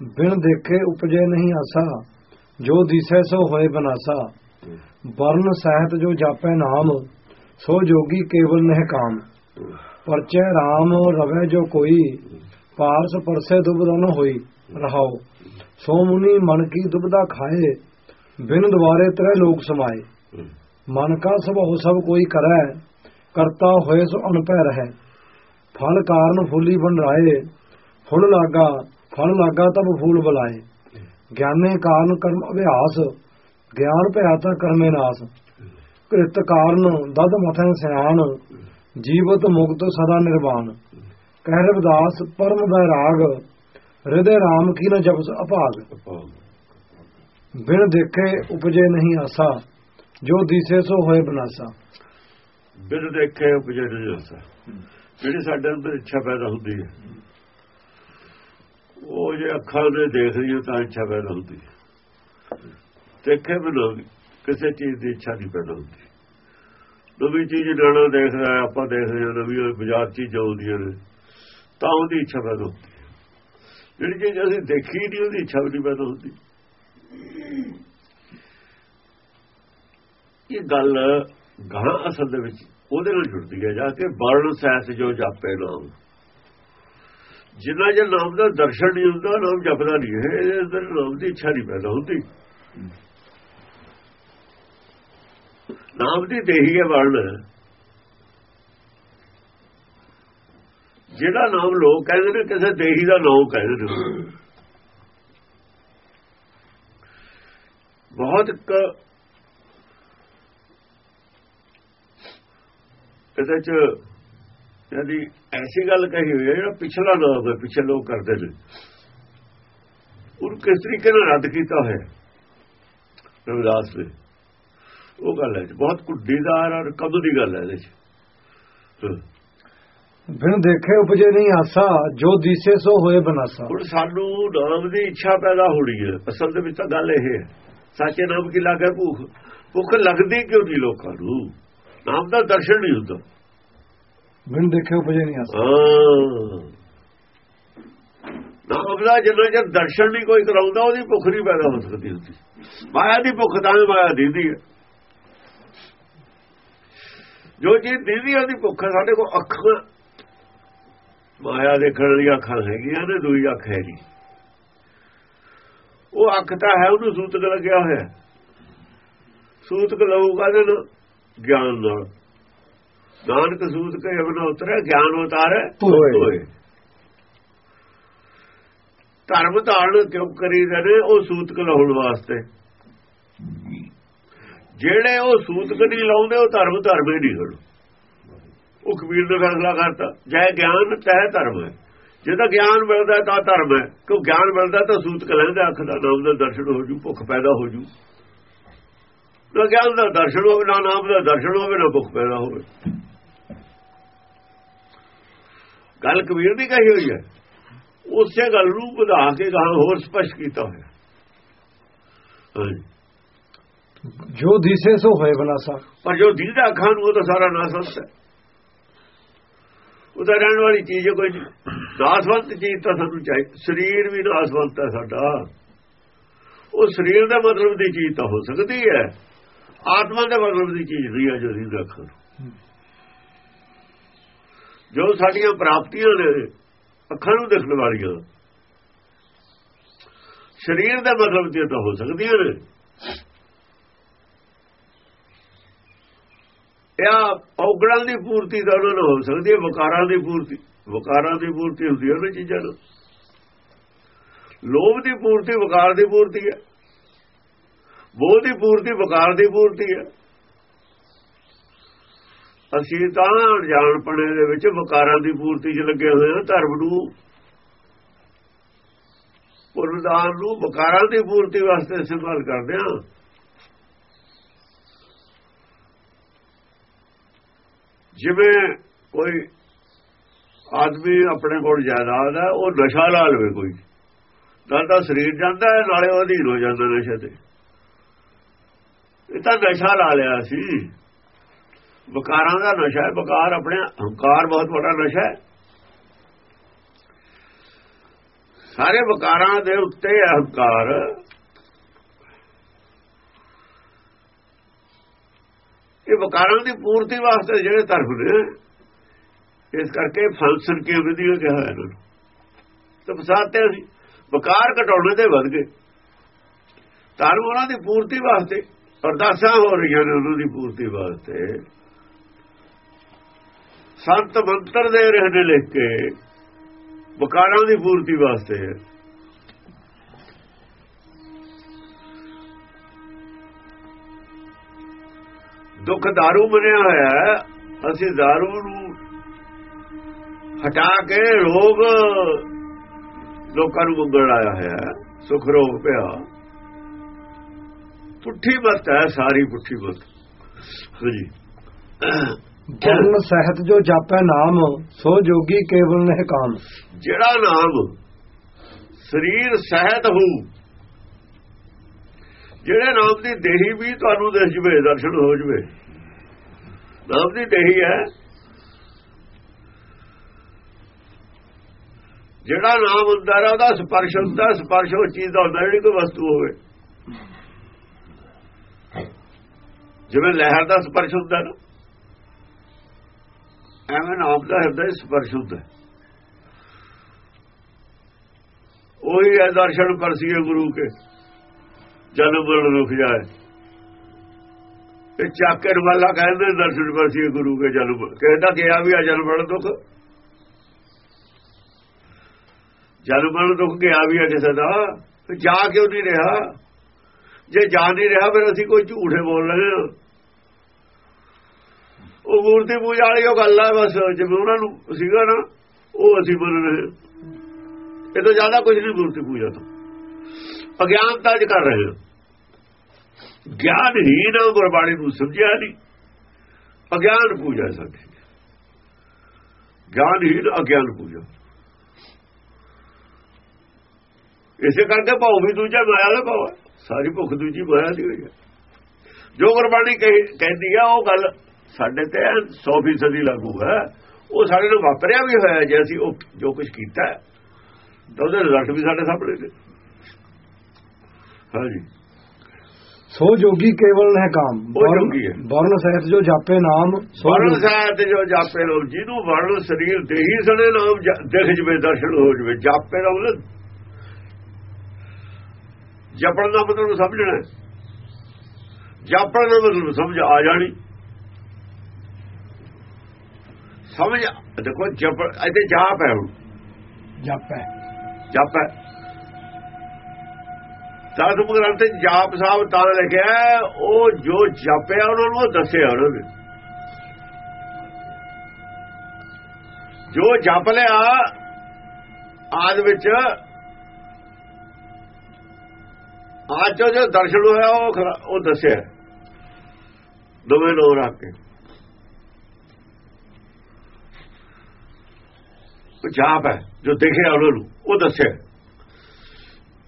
ਬਿਨ ਦੇਖੇ ਉਪਜੇ ਨਹੀਂ ਆਸਾ, ਜੋ ਦਿਸੈ ਸੋ ਹੋਏ ਬਨਾਸਾ। ਵਰਨ ਸਹਿਤ ਜੋ ਜਾਪੈ ਨਾਮ, ਸੋ ਜੋਗੀ ਕੇਵਲ ਨਹਿ ਕਾਮ। ਪਰਚੈ RAM ਰਵੈ ਜੋ ਕੋਈ, ਪਾਰਸ ਪਰਸੇ ਦੁਬਦਾ ਨ ਹੋਈ ਰਹਾਓ ਸੋ ਮੁਨੀ ਮਨ ਕੀ ਦੁਬਦਾ ਖਾਏ, ਬਿਨ ਦੁਆਰੇ ਤਰੇ ਲੋਕ ਸਮਾਏ। ਮਨ ਕਾ ਸੁਭਾਉ ਸਭ ਕੋਈ ਕਰੈ, ਕਰਤਾ ਹੋਏ ਸੋ ਅਨਪੈ ਰਹੈ। ਫਲ ਕਾਰਨ ਫੁੱਲੀ ਬਨ ਰਾਏ ਫੁੱਲ ਲਾਗਾ ਫਲ ਲਾਗਾ ਤਬ ਫੂਲ ਬੁਲਾਏ। ਗਿਆਨੇ ਕਾਰਨ ਕਰਮ ਅਭਿਆਸ, ਗਿਆਨ ਭਇਆ ਤਾਂ ਕਰਮੇ ਨਾਸ। ਕ੍ਰਿਤ ਕਾਰਨ ਦਦ ਮਥੈ ਸਿਆਣ, ਜੀਵਤ ਮੁਕਤ ਸਦਾ ਨਿਰਵਾਣ। ਕਹਿ ਰਵਿਦਾਸ, ਪਰਮ ਦਾ ਰਾਗ, ਹਿਰਦੇ RAM ਕੀ ਨ ਜਪਸ ਅਭਾਗ ਬਿਨ ਦੇਖੇ ਉਪਜੇ ਨਹੀਂ ਆਸਾ, ਜੋ ਦਿਸੇ ਸੋ ਹੋਏ ਬਨਾਸਾ। ਬਿਨ ਦੇਖੇ ਉਪਜੇ ਨਹੀਂ ਆਸਾ। ਜਿਹੜੀ ਸਾਡੇ ਅੰਦਰ ਇੱਛਾ ਪੈਦਾ ਹੁੰਦੀ ਹੈ ਉਹ ਜੇ ਅੱਖਾਂ ਨੇ ਦੇਖ ਰਹੀ ਤਾਂ ਇੱਛਾ ਪੈਦਾ ਹੁੰਦੀ ਹੈ। ਦੇਖੇ ਬਿਨਾਂ ਕਿਸੇ ਚੀਜ਼ ਦੀ ਇੱਛਾ ਨਹੀਂ ਪੈਦਾ ਹੁੰਦੀ। ਨਵੀਂ ਚੀਜ਼ ਲੈਣਾ ਦੇਖ ਰਿਹਾ, ਆਪਾਂ ਦੇਖਦੇ ਹਾਂ, ਨਵੀਂ ਬਾਜ਼ਾਰ ਚੀਜ਼ ਆਉਂਦੀਆਂ ਨੇ, ਤਾਂ ਉਹਦੀ ਇੱਛਾ ਪੈਦਾ ਹੁੰਦੀ ਜਿਹੜੀ ਚੀਜ਼ ਅਸੀਂ ਦੇਖੀ ਨਹੀਂ, ਉਹਦੀ ਇੱਛਾ ਨਹੀਂ ਪੈਦਾ ਹੁੰਦੀ। ਇਹ ਗੱਲ ਗਾਂ ਅਸਲ ਦੇ ਵਿੱਚ ਉਹਦੇ ਨਾਲ ਜੁੜਦੀ ਹੈ, ਜਾ ਕੇ ਵਰਣ ਸੈਸ ਜੋ ਜਾਪੇ ਨਾਮ। ਜਿੰਨਾ ਜੇ ਨਾਮ ਦਾ ਦਰਸ਼ਨ ਨਹੀਂ ਹੁੰਦਾ, ਨਾਮ ਜਪਦਾ ਨਹੀਂ। ਹੈ ਇਹਦੇ ਅੰਦਰ ਨਾਮ ਦੀ ਇੱਛਾ ਨਹੀਂ ਪੈਦਾ ਹੁੰਦੀ ਨਾਮ ਦੀ ਦੇਹੀ ਹੈ ਵਰਣ। ਜਿਹੜਾ ਨਾਮ ਲੋਕ ਕਹਿੰਦੇ ਨੇ, ਕਿਸੇ ਦੇਹੀ ਦਾ ਨਾਮ ਕਹਿੰਦੇ ਨੇ। ਬਹੁਤ ਕਿਸੇ ਚ ਯਾਨੀ ਐਸੀ ਗੱਲ ਕਹੀ ਹੋਈ ਹੈ ਜਿਹੜਾ ਪਿਛਲਾ ਨਾਮ ਹੈ ਪਿਛਲੇ ਲੋਕ ਕਰਦੇ ਨੇ। ਉਹ ਕਿਸ ਤਰੀਕੇ ਨਾਲ ਰੱਦ ਕੀਤਾ ਹੋਇਆ ਰਵਿਦਾਸ ਨੇ। ਉਹ ਗੱਲ ਹੈ ਬਹੁਤ ਕੁੱਡੀਦਾਰ ਔਰ ਕਦੋਂ ਦੀ ਗੱਲ ਹੈ ਇਹਦੇ ਚ। ਬਿਨ ਦੇਖੇ ਉਪਜੇ ਨਹੀਂ ਆਸਾ ਜੋ ਦਿਸੇ ਸੋ ਹੋਏ ਬਨਾਸਾ। ਹੁਣ ਸਾਨੂੰ ਨਾਮ ਦੀ ਇੱਛਾ ਪੈਦਾ ਹੋਣੀ ਹੈ। ਅਸਲ ਦੇ ਵਿੱਚ ਤਾਂ ਗੱਲ ਇਹ ਹੈ ਸੱਚੇ ਨਾਮ ਕੀ ਲੱਗੇ ਭੁੱਖ? ਭੁੱਖ ਲੱਗਦੀ ਕਿਉਂ ਨਹੀਂ ਲੋਕਾਂ ਨੂੰ? ਨਾਮ ਦਾ ਦਰਸ਼ਨ ਨਹੀਂ ਹੁੰਦਾ। ਬਿਨ ਦੇਖੇ ਉਪਜੇ ਨਹੀਂ ਆਸਾ ਨਾਮ ਦਾ ਜਦੋਂ ਜਦ ਦਰਸ਼ਨ ਨਹੀਂ ਕੋਈ ਕਰਾਉਂਦਾ, ਉਹਦੀ ਭੁੱਖ ਨਹੀਂ ਪੈਦਾ ਹੋ ਸਕਦੀ ਹੁੰਦੀ ਮਾਇਆ ਦੀ ਭੁੱਖ ਤਾਂ ਮਾਇਆ ਦੀਦੀ ਹੈ। ਜੋ ਚੀਜ਼ ਦੀਦੀ ਉਹਦੀ ਭੁੱਖ ਸਾਡੇ ਕੋਲ ਅੱਖਾਂ ਮਾਇਆ ਦੇਖਣ ਵਾਲੀ ਅੱਖਾਂ ਹੈਗੀਆਂ ਨੇ, ਦੂਈ ਅੱਖ ਹੈ ਨਹੀਂ। ਉਹ ਅੱਖ ਤਾਂ ਹੈ, ਉਹਨੂੰ ਸੂਤਕ ਲੱਗਿਆ ਹੋਇਆ। ਸੂਤਕ ਲਊਗਾ ਨਾ, ਗਿਆਨ ਨਾਲ। ਨਾਨਕ ਸੂਤਕ ਅਬਨ ਉਤਰੇ ਗਿਆਨ ਉਤਾਰੇ ਹੋਏ ਧਰਮ ਧਾਰਨ ਕਿਉਂ ਕਰੀਦੇ ਨੇ? ਉਹ ਸੂਤਕ ਲਾਉਣ ਵਾਸਤੇ। ਜਿਹੜੇ ਉਹ ਸੂਤਕ ਨਹੀਂ ਲਾਉਂਦੇ ਉਹ ਧਰਮ ਧਰਮੇ ਨਹੀਂ ਹਣ ਉਹ ਕਬੀਰ ਨੇ ਫੈਸਲਾ ਕਰਤਾ ਜੈ ਗਿਆਨ ਤੈ ਧਰਮ ਹੈ। ਜੇ ਤਾਂ ਗਿਆਨ ਮਿਲਦਾ ਤਾਂ ਧਰਮ ਹੈ। ਕਿਉਂ ਗਿਆਨ ਮਿਲਦਾ ਤਾਂ ਸੂਤਕ ਲੈਂਦਾ ਅੱਖ ਦਾ ਨਾਮ ਦਾ ਦਰਸ਼ਨ ਹੋ ਜੂ ਭੁੱਖ ਪੈਦਾ ਹੋ ਜੂ। ਨਾ ਗਿਆਨ ਦਾ ਦਰਸ਼ਨ ਹੋਵੇ ਨਾ ਨਾਮ ਦਾ ਦਰਸ਼ਨ ਹੋਵੇ ਨਾ ਭੁੱਖ ਪੈਦਾ ਹੋਵੇ। ਗੱਲ ਕਬੀਰ ਦੀ ਕਹੀ ਹੋਈ ਹੈ। ਉਸੇ ਗੱਲ ਨੂੰ ਵਧਾ ਕੇ ਗਾਂ ਹੋਰ ਸਪਸ਼ਟ ਕੀਤਾ ਹੋਇਆ। ਜੋ ਦਿਸੇ ਸੋ ਹੋਏ ਬਨਾਸਾ ਪਰ ਜੋ ਦੀਦਾ ਅੱਖਾਂ ਨੂੰ ਉਹ ਤਾਂ ਸਾਰਾ ਨਾਸਵੰਤ ਹੈ। ਉਹਦਾ ਰਹਿਣ ਵਾਲੀ ਚੀਜ਼ ਕੋਈ ਨਾਸਵੰਤ ਚੀਜ਼ ਤਾਂ ਸਾਨੂੰ ਚਾਹੀਦੀ ਸਰੀਰ ਵੀ ਨਾਸਵੰਤ ਹੈ ਸਾਡਾ। ਉਹ ਸਰੀਰ ਦਾ ਮਤਲਬ ਦੀ ਚੀਜ਼ ਤਾਂ ਹੋ ਸਕਦੀ ਹੈ। ਆਤਮਾ ਦੇ ਮਤਲਬ ਦੀ ਚੀਜ਼ ਨਹੀਂ ਹੈ ਜੋ ਦੀਦਾ ਅੱਖਾਂ ਜੋ ਸਾਡੀਆਂ ਪ੍ਰਾਪਤੀਆਂ ਨੇ ਅੱਖਾਂ ਨੂੰ ਦੇਖਣ ਵਾਲੀਆਂ। ਸਰੀਰ ਦਾ ਮਤਲਬ ਦੀ ਤਾਂ ਹੋ ਸਕਦੀਆਂ ਨੇ। ਇਹ ਔਗਣਾਂ ਦੀ ਪੂਰਤੀ ਤਾਂ ਉਹਨਾਂ ਨੂੰ ਹੋ ਸਕਦੀ ਹੈ ਵਕਾਰਾਂ ਦੀ ਪੂਰਤੀ। ਵਕਾਰਾਂ ਦੀ ਪੂਰਤੀ ਹੁੰਦੀ ਹੈ ਉਹਨਾਂ ਚੀਜ਼ਾਂ ਨੂੰ ਲੋਭ ਦੀ ਪੂਰਤੀ ਵਕਾਰ ਦੀ ਪੂਰਤੀ ਹੈ। ਮੋਹ ਦੀ ਪੂਰਤੀ, ਵਕਾਰ ਦੀ ਪੂਰਤੀ ਹੈ। ਅਸੀਂ ਤਾਂ ਅਣਜਾਣਪਣੇ ਦੇ ਵਿੱਚ ਵਕਾਰਾਂ ਦੀ ਪੂਰਤੀ 'ਚ ਲੱਗੇ ਹੋਏ ਹਾਂ, ਧਰਮ ਨੂੰ। ਪੁਰਦਾਨ ਨੂੰ ਵਕਾਰਾਂ ਦੀ ਪੂਰਤੀ ਵਾਸਤੇ ਇਸਤੇਮਾਲ ਕਰਦੇ ਹਾਂ। ਜਿਵੇਂ ਕੋਈ ਆਦਮੀ ਆਪਣੇ ਕੋਲ ਜਾਇਦਾਦ ਹੈ, ਉਹ ਨਸ਼ਾ ਲਾ ਲਵੇ ਕੋਈ। ਨਾਲ ਤਾਂ ਸਰੀਰ ਜਾਂਦਾ ਹੈ, ਨਾਲੇ ਉਹ ਅਧੀਨ ਹੋ ਜਾਂਦਾ ਨਸ਼ੇ ਤੇ। ਇਹ ਤਾਂ ਨਸ਼ਾ ਲਾ ਲਿਆ ਸੀ। ਵਕਾਰਾਂ ਦਾ ਨਸ਼ਾ ਹੈ, ਵਕਾਰ ਆਪਣੇ ਹੰਕਾਰ ਬਹੁਤ ਵੱਡਾ ਨਸ਼ਾ ਹੈ। ਸਾਰੇ ਵਿਕਾਰਾਂ ਦੇ ਉੱਤੇ ਅਹੰਕਾਰ ਇਹ ਵਿਕਾਰਾਂ ਦੀ ਪੂਰਤੀ ਵਾਸਤੇ ਜਿਹੜੇ ਧਰਮ ਨੇ, ਇਸ ਕਰਕੇ ਫਲਸਨ ਕੀ ਵਿਧੀ ਕਿਹਾ ਇਹਨਾਂ ਨੂੰ। ਤੇ ਫਸਾਤੇ ਅਸੀਂ ਵਿਕਾਰ ਘਟਾਉਣੇ ਤੇ ਵੱਧ ਗਏ। ਧਰਮ ਉਹਨਾਂ ਦੀ ਪੂਰਤੀ ਵਾਸਤੇ ਅਰਦਾਸਾਂ ਹੋ ਰਹੀਆਂ ਨੇ ਉਹਨਾਂ ਦੀ ਪੂਰਤੀ ਵਾਸਤੇ ਸੰਤ ਮੰਤਰ ਦੇ ਰਹੇ ਨੇ ਲਿਖ ਕੇ ਵਿਕਾਰਾਂ ਦੀ ਪੂਰਤੀ ਵਾਸਤੇ ਦੁੱਖ दारू ਬਣਿਆ ਹੋਇਆ ਹੈ ਅਸੀਂ दारू ਨੂੰ ਹਟਾ ਕੇ ਰੋਗ ਲੋਕਾਂ ਨੂੰ ਮੰਗਣ ਆਇਆ ਹੋਇਆ ਹੈ ਸੁਖ ਰੋਗ ਪਿਆ ਪੁੱਠੀ ਮਤ ਹੈ ਸਾਰੀ ਪੁੱਠੀ ਮਤ ਹਾਂਜੀ। ਜਨ ਸਹਿਤ ਜੋ ਜਾਪੈ ਨਾਮ ਸੋ ਜੋਗੀ ਕੇਵਲ ਨਹਿ ਕਾਮ। ਜਿਹੜਾ ਨਾਮ ਸਰੀਰ ਸਹਿਤ ਹੋ ਜਿਹੜੇ ਨਾਮ ਦੀ ਦੇਹੀ ਵੀ ਤੁਹਾਨੂੰ ਦਿਸ ਜਵੇ ਦਰਸ਼ਨ ਹੋ ਜਵੇ ਨਾਮ ਦੀ ਦੇਹੀ ਹੈ। ਜਿਹੜਾ ਨਾਮ ਹੁੰਦਾ ਹੈ ਉਹਦਾ ਸਪਰਸ਼ ਹੁੰਦਾ ਸਪਰਸ਼ ਉਹ ਚੀਜ਼ ਦਾ ਹੁੰਦਾ ਜਿਹੜੀ ਕੋਈ ਵਸਤੂ ਹੋਵੇ। ਜਿਵੇਂ ਲਹਿਰ ਦਾ ਸਪਰਸ਼ ਹੁੰਦਾ ਨਾ, ਐਵੇਂ ਨਾਮ ਦਾ ਹਿਰਦੇ ਸਪਰਸ਼ ਹੁੰਦਾ। ਉਹੀ ਹੈ ਦਰਸ਼ਨ ਪਰਸੀਏ ਗੁਰੂ ਕੇ, ਜਨਮ ਮਰਨ ਰੁਕ ਜਾਏ। ਇਹ ਚਾਕਰ ਵਾਲਾ ਕਹਿੰਦੇ ਦਰਸ਼ਨ ਪਰਸੀਏ ਗੁਰੂ ਕੇ ਜਨਮ, ਕਹਿੰਦਾ ਗਿਆ ਵੀ ਆ ਜਨਮ ਮਰਨ ਦੁੱਖ। ਜਨਮ ਮਰਨ ਦੁੱਖ ਗਿਆ ਵੀ ਆ ਕਿਸੇ ਦਾ ਜਾ ਕਿਉਂ ਨਹੀਂ ਰਿਹਾ? ਜੇ ਜਾ ਨਹੀਂ ਰਿਹਾ, ਫਿਰ ਅਸੀਂ ਕੋਈ ਝੂਠੇ ਬੋਲ ਰਹੇ ਹਾਂ ਉਹ ਮੂਰਤੀ ਪੂਜਾ ਵਾਲੀ ਉਹ ਗੱਲ ਆ, ਬਸ ਜਿਵੇਂ ਉਹਨਾਂ ਨੂੰ ਸੀਗਾ ਨਾ, ਉਹ ਅਸੀਂ ਮੰਨ ਰਹੇ ਇਹ ਤੋਂ ਜ਼ਿਆਦਾ ਕੁਝ ਨਹੀਂ ਮੂਰਤੀ ਪੂਜਾ ਤੋਂ। ਅਗਿਆਨਤਾ ਚ ਕਰ ਰਹੇ ਗਿਆਨ ਹੀ ਨਾ ਗੁਰਬਾਣੀ ਨੂੰ ਸਮਝਿਆ ਨਹੀਂ। ਅਗਿਆਨ ਪੂਜਾ ਸਾਡੀ ਗਿਆਨ ਹੀ ਅਗਿਆਨ ਪੂਜਾ। ਇਸੇ ਕਰਕੇ ਭਾਉ ਵੀ ਦੂਜਾ ਮਾਇਆ ਦਾ ਭਾਉ ਸਾਰੀ ਭੁੱਖ ਦੂਜੀ ਮਾਇਆ ਦੀ ਹੋਈ ਹੈ ਜੋ ਗੁਰਬਾਣੀ ਕਹਿੰਦੀ ਆ, ਉਹ ਗੱਲ ਸਾਡੇ ਤੇ 100% ਦੀ ਲਾਗੂ ਹੈ। ਉਹ ਸਾਡੇ ਨੂੰ ਵਾਪਰਿਆ ਵੀ ਹੋਇਆ ਜੇ ਅਸੀਂ ਉਹ ਜੋ ਕੁਝ ਕੀਤਾ ਤਾਂ ਉਹਦੇ ਰਿਜ਼ਲਟ ਵੀ ਸਾਡੇ ਸਾਹਮਣੇ ਨੇ। ਹਾਂਜੀ। ਸੋ ਜੋਗੀ ਕੇਵਲ ਨਹਿ ਕਾਮ। ਹੈ। ਵਰਨ ਸਹਿਤ ਜੋ ਜਾਪੇ ਨਾਮ ਸੋ ਵਰਣ ਜੋਗੀ। ਸਾਹਿਬ ਤੇ ਜੋ ਜਾਪੇ ਲੋ ਜਿਹਨੂੰ ਵਰਣ ਸਰੀਰ ਤੇ ਹੀ ਸਣੇ ਨਾਮ ਦਿਖ ਜਵੇ ਦਰਸ਼ਨ ਹੋ ਜਵੇ ਜਾਪੇ ਦਾ ਮਤਲਬ ਜਪਣ ਦਾ ਮਤਲਬ ਸਮਝਣਾ ਹੈ। ਜਾਪਣ ਦਾ ਮਤਲਬ ਸਮਝ ਆ ਜਾਣੀ। ਸਮਝ ਦੇਖੋ ਜਪ ਇੱਥੇ ਜਾਪ ਹੈ ਹੁਣ। ਜਾਪੈ ਜਪ ਹੈ। ਸਾਧੂ ਗ੍ਰੰਥ ਚ ਜਾਪ ਸਾਹਿਬ ਤਾਂ ਲਿਖਿਆ ਹੈ, ਉਹ ਜੋ ਜਪਿਆ ਉਹਨਾਂ ਨੂੰ ਉਹ ਦੱਸਿਆ ਉਹਨਾਂ ਨੇ। ਜੋ ਜਪ ਲਿਆ ਆਦ ਵਿੱਚ ਆਜ ਜੋ ਦਰਸ਼ਨ ਹੋਇਆ ਉਹ ਉਹ ਦੱਸਿਆ ਦੋਵੇਂ ਨੋ ਰੱਖ ਕੇ। ਉਹ ਜਾਪ ਹੈ, ਜੋ ਦੇਖਿਆ ਉਹਨਾਂ ਨੂੰ ਉਹ ਦੱਸਿਆ।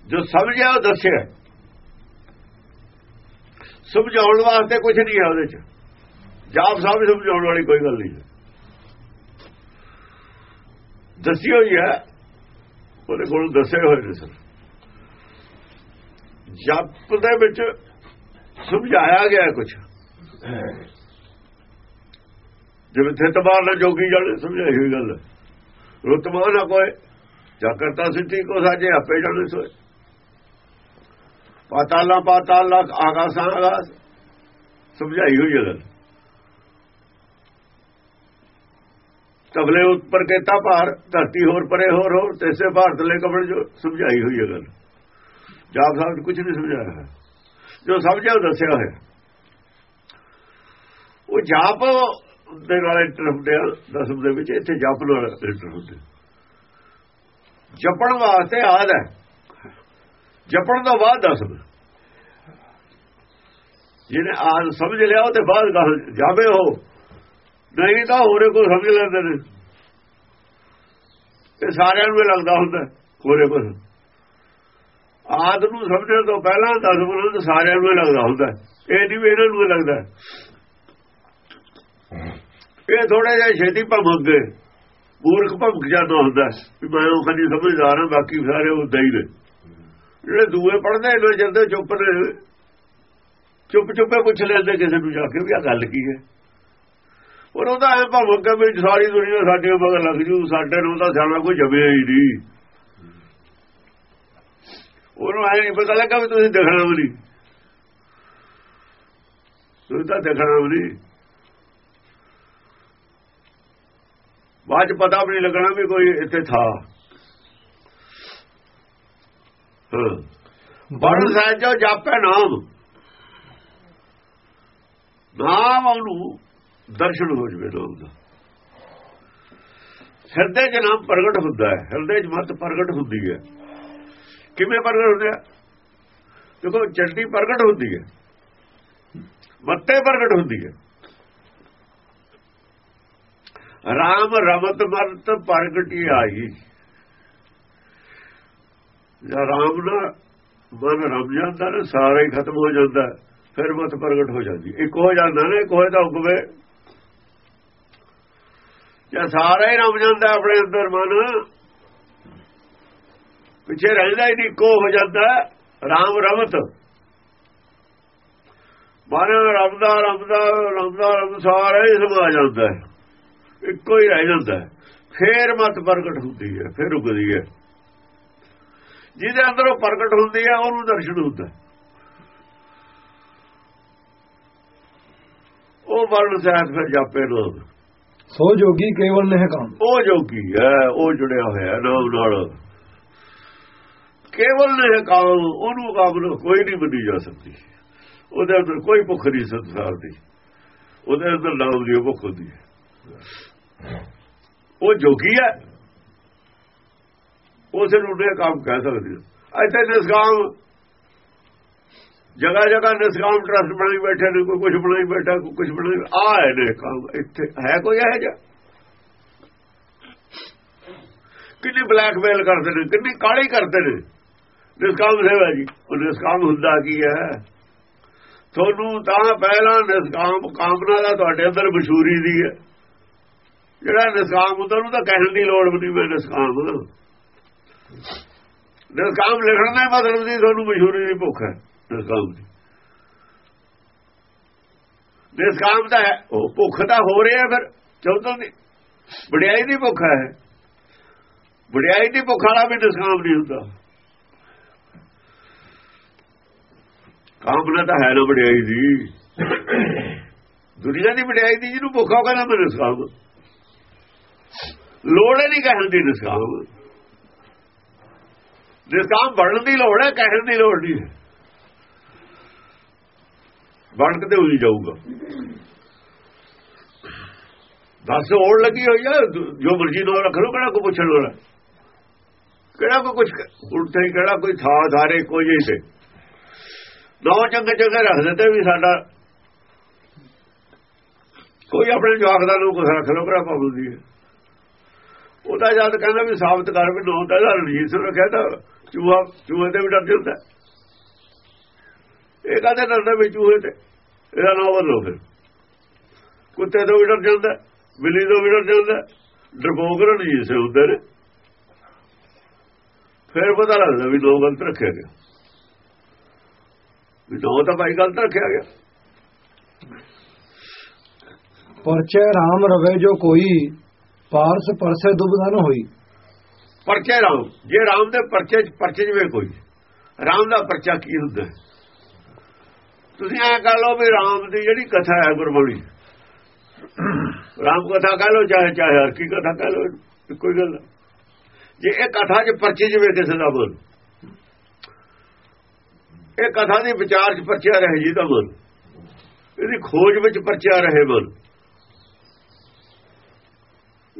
ਜੋ ਸਮਝਿਆ, ਉਹ ਦੱਸਿਆ। ਸਮਝਾਉਣ ਵਾਸਤੇ ਕੁਝ ਨਹੀਂ ਹੈ ਉਹਦੇ ਚ। ਜਾਪ ਸਾਹਿਬ ਸਮਝਾਉਣ ਵਾਲੀ ਕੋਈ ਗੱਲ ਨਹੀਂ ਹੈ। ਦੱਸੀ ਹੋਈ ਹੈ, ਉਹਦੇ ਕੋਲ ਦੱਸੇ ਹੋਏ ਨੇ ਸਰ। ਜਪ ਦੇ ਵਿੱਚ ਸਮਝਾਇਆ ਗਿਆ ਕੁਝ ਜਿਵੇਂ ਥਿਤਬਾਰ ਨਾਲ ਜੋਗੀ ਜਾਣੇ, ਸਮਝਾਈ ਹੋਈ ਗੱਲ ਹੈ। ਰੁਤਮਾ ਨਾ ਕੋਈ ਜਾ ਕਰਤਾ ਸਿੱਧੀ ਕੋ ਸਾਜੇ ਆਪੇ ਜਾਣੇ ਸੋਏ ਪਾਤਾਲਾ ਪਾਤਾਲਾ ਆਕਾਸ਼ਾਂ ਆਕਾਸ਼ ਸਮਝਾਈ ਹੋਈ ਹੈ ਗੱਲ ਤਬਲੇ ਉੱਪਰ ਕੇਤਾ ਭਾਰ ਧਰਤੀ ਹੋਰ ਪਰੇ ਹੋਰ ਹੋਰ ਤੈਸੇ ਭਾਰਤ ਲੈ ਕਬੜ ਜੋ ਸਮਝਾਈ ਹੋਈ ਹੈ ਗੱਲ ਜਾਪ ਸਾਹਿਬ ਕੁਝ ਨਹੀਂ ਸਮਝਾਇਆ ਹੈ ਜੋ ਸਮਝਿਆ ਉਹ ਦੱਸਿਆ ਹੋਇਆ ਉਹ ਜਾਪ ਦੇ ਨਾਲ ਇੰਟਰ ਹੁੰਦੇ ਆ ਦਸਮ ਦੇ ਵਿੱਚ, ਇੱਥੇ ਜਪ ਨਾਲ ਇੰਟਰ ਹੁੰਦੇ ਜਪਣ ਵਾਸਤੇ ਆਦ ਹੈ। ਜਪਣ ਤੋਂ ਬਾਅਦ ਦਸਮ। ਜਿਹਨੇ ਆਦ ਸਮਝ ਲਿਆ, ਉਹ ਤੇ ਬਾਅਦ ਗੱਲ ਜਾਵੇ ਹੋ। ਨਹੀਂ ਤਾਂ ਹੋਰੇ ਕੋ ਸਮਝ ਲੈਂਦੇ ਨੇ। ਇਹ ਸਾਰਿਆਂ ਨੂੰ ਇਹ ਲੱਗਦਾ ਹੁੰਦਾ, ਹੋਰੇ ਕੋ ਆਦ ਨੂੰ ਸਮਝਣ ਤੋਂ ਪਹਿਲਾਂ ਦਸਮ ਨੂੰ ਸਾਰਿਆਂ ਨੂੰ ਇਹ ਲੱਗਦਾ ਹੁੰਦਾ। ਇਹ ਨਹੀਂ ਵੀ ਇਹਨਾਂ ਨੂੰ ਇਹ ਲੱਗਦਾ। ਇਹ ਥੋੜੇ ਜਿਹਾ ਛੇਤੀ ਭਮਕ ਗਏ ਮੂਰਖ ਭਮਕ ਜਾਂਦਾ ਹੁੰਦਾ। ਵੀ ਮੈਂ ਉਹ ਖੰਡੀ ਸਮਝਦਾਰ ਹਾਂ, ਬਾਕੀ ਸਾਰੇ ਉਦਾਂ ਹੀ ਨੇ ਜਿਹੜੇ ਦੂਏ ਪੜਦੇ ਨੇ ਜਾਂਦੇ ਚੁੱਪ ਨੇ। ਚੁੱਪ ਚੁੱਪੇ ਪੁੱਛ ਲੈਂਦੇ ਕਿਸੇ ਨੂੰ ਜਾ ਕੇ ਵੀ ਆ ਗੱਲ ਕੀ ਹੈ। ਔਰ ਉਹਦਾ ਐ ਭਮਕ ਕੇ ਵੀ ਸਾਰੀ ਦੁਨੀਆ ਸਾਡੇ ਮਗਰ ਲੱਗ ਜੂ, ਸਾਡੇ ਨੂੰ ਤਾਂ ਸਿਆਣਾ ਕੋਈ ਜਮਿਆ ਹੀ ਨਹੀਂ। ਉਹਨੂੰ ਐ ਨਹੀਂ ਪਤਾ ਲੱਗਾ ਵੀ ਤੁਸੀਂ ਦੇਖਣਾ ਵੀ ਨਹੀਂ। ਤੁਸੀਂ ਤਾਂ ਦਿਖਣਾ ਵੀ ਨਹੀਂ। ਬਾਅਦ ਪਤਾ ਵੀ ਨਹੀਂ ਲੱਗਣਾ ਵੀ ਕੋਈ ਇੱਥੇ ਥਾ। ਬੜ ਸਾਜੋ ਜਾਪੇ ਨਾਮ। ਨਾਮ ਉਹਨੂੰ ਦਰਸ਼ਨ ਹੋ ਜਵੇ ਨਾਮ ਦਾ। ਹਿਰਦੇ 'ਚ ਨਾਮ ਪ੍ਰਗਟ ਹੁੰਦਾ ਹੈ। ਹਿਰਦੇ 'ਚ ਮਤ ਪ੍ਰਗਟ ਹੁੰਦੀ ਹੈ। ਕਿਵੇਂ ਪ੍ਰਗਟ ਹੁੰਦਾ ਹੈ ਦੇਖੋ ਚੰਡੀ ਪ੍ਰਗਟ ਹੁੰਦੀ ਹੈ। ਮੱਤੇ ਪ੍ਰਗਟ ਹੁੰਦੀ ਹੈ। ਰਾਮ ਰਮਤ ਮਰਤ ਪ੍ਰਗਟੀ ਆਈ ਜਾਂ ਰਾਮ ਨਾ ਮਨ ਰਮ ਜਾਂਦਾ ਨਾ, ਸਾਰਾ ਹੀ ਖਤਮ ਹੋ ਜਾਂਦਾ, ਫਿਰ ਮਤ ਪ੍ਰਗਟ ਹੋ ਜਾਂਦੀ। ਇੱਕ ਹੋ ਜਾਂਦਾ ਨਾ ਇੱਕ ਹੋਏ ਤਾਂ ਹੁਕਮੇ ਜਾਂ ਸਾਰਾ ਹੀ ਰਮ ਜਾਂਦਾ ਆਪਣੇ ਅੰਦਰ ਮਨ। ਪਿੱਛੇ ਰਹਿੰਦਾ ਹੀ ਨਹੀਂ ਕੋ ਹੋ ਜਾਂਦਾ, ਰਾਮ ਰਮਤ। ਮਨ ਰਮਦਾ ਰਮਦਾ ਰਮਦਾ ਰਮ ਸਾਰਾ ਹੀ ਸਮਾ ਜਾਂਦਾ ਇੱਕੋ ਹੀ ਰਹਿ ਜਾਂਦਾ ਫੇਰ ਮਤ ਪ੍ਰਗਟ ਹੁੰਦੀ ਹੈ ਫਿਰ ਰੁਕਦੀ ਹੈ। ਜਿਹਦੇ ਅੰਦਰ ਉਹ ਪ੍ਰਗਟ ਹੁੰਦੀ ਹੈ ਉਹਨੂੰ ਦਰਸ਼ਨ ਹੁੰਦਾ ਉਹ ਵਰਣ ਸਾਹਿਬ ਫਿਰ ਜਾਪੇ ਲੋਕ। ਸੋ ਜੋਗੀ ਕੇਵਲ ਨਹਿ ਕਾਮ। ਉਹ ਜੋਗੀ ਹੈ ਉਹ ਜੁੜਿਆ ਹੋਇਆ ਨਾਮ ਨਾਲ। ਕੇਵਲ ਨੇ ਕਾਮ ਉਹਨੂੰ ਕਾਬਲ ਕੋਈ ਨਹੀਂ ਬੰਦੀ ਜਾ ਸਕਦੀ। ਉਹਦੇ ਅੰਦਰ ਕੋਈ ਭੁੱਖ ਨਹੀਂ ਸੰਸਾਰ ਦੀ। ਉਹਦੇ ਅੰਦਰ ਨਾਮ ਦੀ ਭੁੱਖ ਹੁੰਦੀ ਹੈ। ਉਹ ਜੋਗੀ ਹੈ। ਉਸੇ ਨੂੰ ਨੇ ਕੰਮ ਕਹਿ ਸਕਦੇ ਹੋ। ਇੱਥੇ ਨਿਸਕਾਮ ਜਗਾ ਜਗਾ ਨਿਸਕਾਮ ਟਰਸਟ ਬਣਾਈ ਬੈਠੇ ਨੇ, ਕੋਈ ਕੁਝ ਬਣਾਈ ਬੈਠਾ, ਕੋਈ ਕੁਝ ਬਣਾਈ ਆ ਹੈ ਨੇ ਕੰਮ, ਇੱਥੇ ਹੈ ਕੋਈ ਇਹ ਜਿਹਾ? ਕਿੰਨੀ ਬਲੈਕਮੇਲ ਕਰਦੇ ਨੇ, ਕਿੰਨੀ ਕਾਲੀ ਕਰਦੇ ਨੇ। ਨਿਸਕਾਮ ਸੇਵਾ ਜੀ। ਉਹ ਨਿਸਕਾਮ ਹੁੰਦਾ ਕੀ ਹੈ? ਤੁਹਾਨੂੰ ਤਾਂ ਪਹਿਲਾਂ ਨਿਸਕਾਮ ਕਾਮਨਾ ਦਾ ਤੁਹਾਡੇ ਅੰਦਰ ਮਸ਼ਹੂਰੀ ਦੀ ਹੈ। ਜਿਹੜਾ ਨਿਸਕਾਮ ਹੁੰਦਾ, ਉਹਨੂੰ ਤਾਂ ਕਹਿਣ ਦੀ ਲੋੜ ਵੀ ਨਹੀਂ ਮੈਂ ਨਿਸਕਾਮ ਨਿਸਕਾਮ ਲਿਖਣ ਦਾ ਮਤਲਬ ਨਹੀਂ ਤੁਹਾਨੂੰ ਮਸ਼ਹੂਰੀ ਦੀ ਭੁੱਖ ਹੈ ਨਿਸਕਾਮ ਦੀ। ਨਿਸਕਾਮ ਦਾ ਉਹ ਭੁੱਖ ਤਾਂ ਹੋ ਰਿਹਾ ਫਿਰ ਚੌਥੋਂ ਦੀ। ਵਡਿਆਈ ਦੀ ਭੁੱਖ ਹੈ। ਵਡਿਆਈ ਦੀ ਭੁੱਖ ਵਾਲਾ ਵੀ ਨਿਸਕਾਮ ਨਹੀਂ ਹੁੰਦਾ। ਕਾਮਨਾ ਤਾਂ ਹੈ ਨਾ ਵਡਿਆਈ ਦੀ। ਦੁਨੀਆ ਦੀ ਵਡਿਆਈ ਦੀ ਜਿਹਨੂੰ ਭੁੱਖਾ ਕਹਿੰਦਾ ਮੈਂ ਨਿਸਕਾਮ ਲੋੜ ਨਹੀਂ ਕਹਿਣ ਦੀ ਨਿਸਕਾਮ ਨਿਸਕਾਮ ਬਣਨ ਦੀ ਲੋੜ ਹੈ, ਕਹਿਣ ਦੀ ਲੋੜ ਨਹੀਂ ਬਣ ਕੇ ਤੇ ਹੋਈ ਜਾਊਗਾ। ਦੱਸ ਹੋਣ ਲੱਗੀ ਹੋਈ ਆ, ਜੋ ਮਰਜ਼ੀ ਨੂੰ ਰੱਖ ਲੋ ਕਿਹੜਾ ਕੋ ਪੁੱਛਣ ਵਾਲਾ। ਕਿਹੜਾ ਕੋ ਕੁਝ ਉਲਟਾ ਹੀ ਕਿਹੜਾ ਕੋਈ ਥਾ ਧਾਰੇ ਕੋਈ ਹੀ ਤੇ। ਨੌ ਚੰਗੇ ਚੰਗੇ ਰੱਖ ਦਿੱਤੇ ਵੀ ਸਾਡਾ। ਕੋਈ ਆਪਣੇ ਜਵਾਕ ਦਾ ਨੂੰ ਕੁਝ ਰੱਖ ਲੋ ਕਿਹੜਾ ਪਾਬੰਦੀ ਹੈ। ਉਹਦਾ ਜਦ ਕਹਿੰਦਾ ਵੀ ਸਾਬਤ ਕਰ ਵੀ ਨੌ ਦਾ ਰਣਜੀਤ ਸਿੰਘ ਰੱਖਿਆ ਤਾਂ ਚੂਹਾ ਚੂਹੇ ਤੇ ਵੀ ਡਰ ਜਾਂਦਾ ਇਹ ਕਹਦੇ ਡਰਦਾ ਵੀ ਚੂਹੇ ਤੇ। ਇਹਦਾ ਨਾਮ ਬਦਲੋ ਫਿਰ। ਕੁੱਤੇ ਤੋਂ ਵੀ ਡਰ ਜਾਂਦਾ ਬਿੱਲੀ ਤੋਂ ਵੀ ਡਰ ਜਾਂਦਾ ਡਰਪੋਕ ਰਣਜੀਤ ਸਿੰਘ ਹੁੰਦੇ ਨੇ। ਫਿਰ ਪਤਾ ਲੱਗਦਾ ਵੀ ਦੋ ਗਲਤ ਰੱਖਿਆ ਗਿਆ। ਵੀ ਦੋ ਤਾਂ ਭਾਈ ਗਲਤ ਰੱਖਿਆ ਗਿਆ। ਪਰਚੇ ਰਾਮ ਰਵੇ ਜੋ ਕੋਈ ਪਾਰਸ ਪਰਸੇ ਦੁਬਦਾ ਹੋਈ। ਪਰਚੇ ਰਾਮ। ਜੇ ਰਾਮ ਦੇ ਪਰਚੇ ਚ ਪਰਚੇ ਜਿਵੇਂ ਕੋਈ। ਰਾਮ ਦਾ ਪਰਚਾ ਕੀ ਹੁੰਦਾ? ਤੁਸੀਂ ਐ ਕਹ ਲਓ ਵੀ ਰਾਮ ਦੀ ਜਿਹੜੀ ਕਥਾ ਹੈ ਗੁਰਬਾਣੀ। ਰਾਮ ਕਥਾ ਕਹ ਲਓ ਚਾਹੇ ਚਾਹੇ ਹਰ ਕੀ ਕਥਾ ਕਹ ਲਓ, ਕੋਈ ਗੱਲ ਜੇ ਇਹ ਕਥਾ ਚ ਪਰਚੇ ਜਿਵੇਂ ਕਿਸੇ ਦਾ ਬੋਲ। ਇਹ ਕਥਾ ਦੀ ਵਿਚਾਰ ਚ ਪਰਚਿਆ ਰਹੇ ਜੀ ਦਾ ਬੋਲ। ਇਹਦੀ ਖੋਜ ਵਿੱਚ ਪਰਚਿਆ ਰਹੇ ਮਨ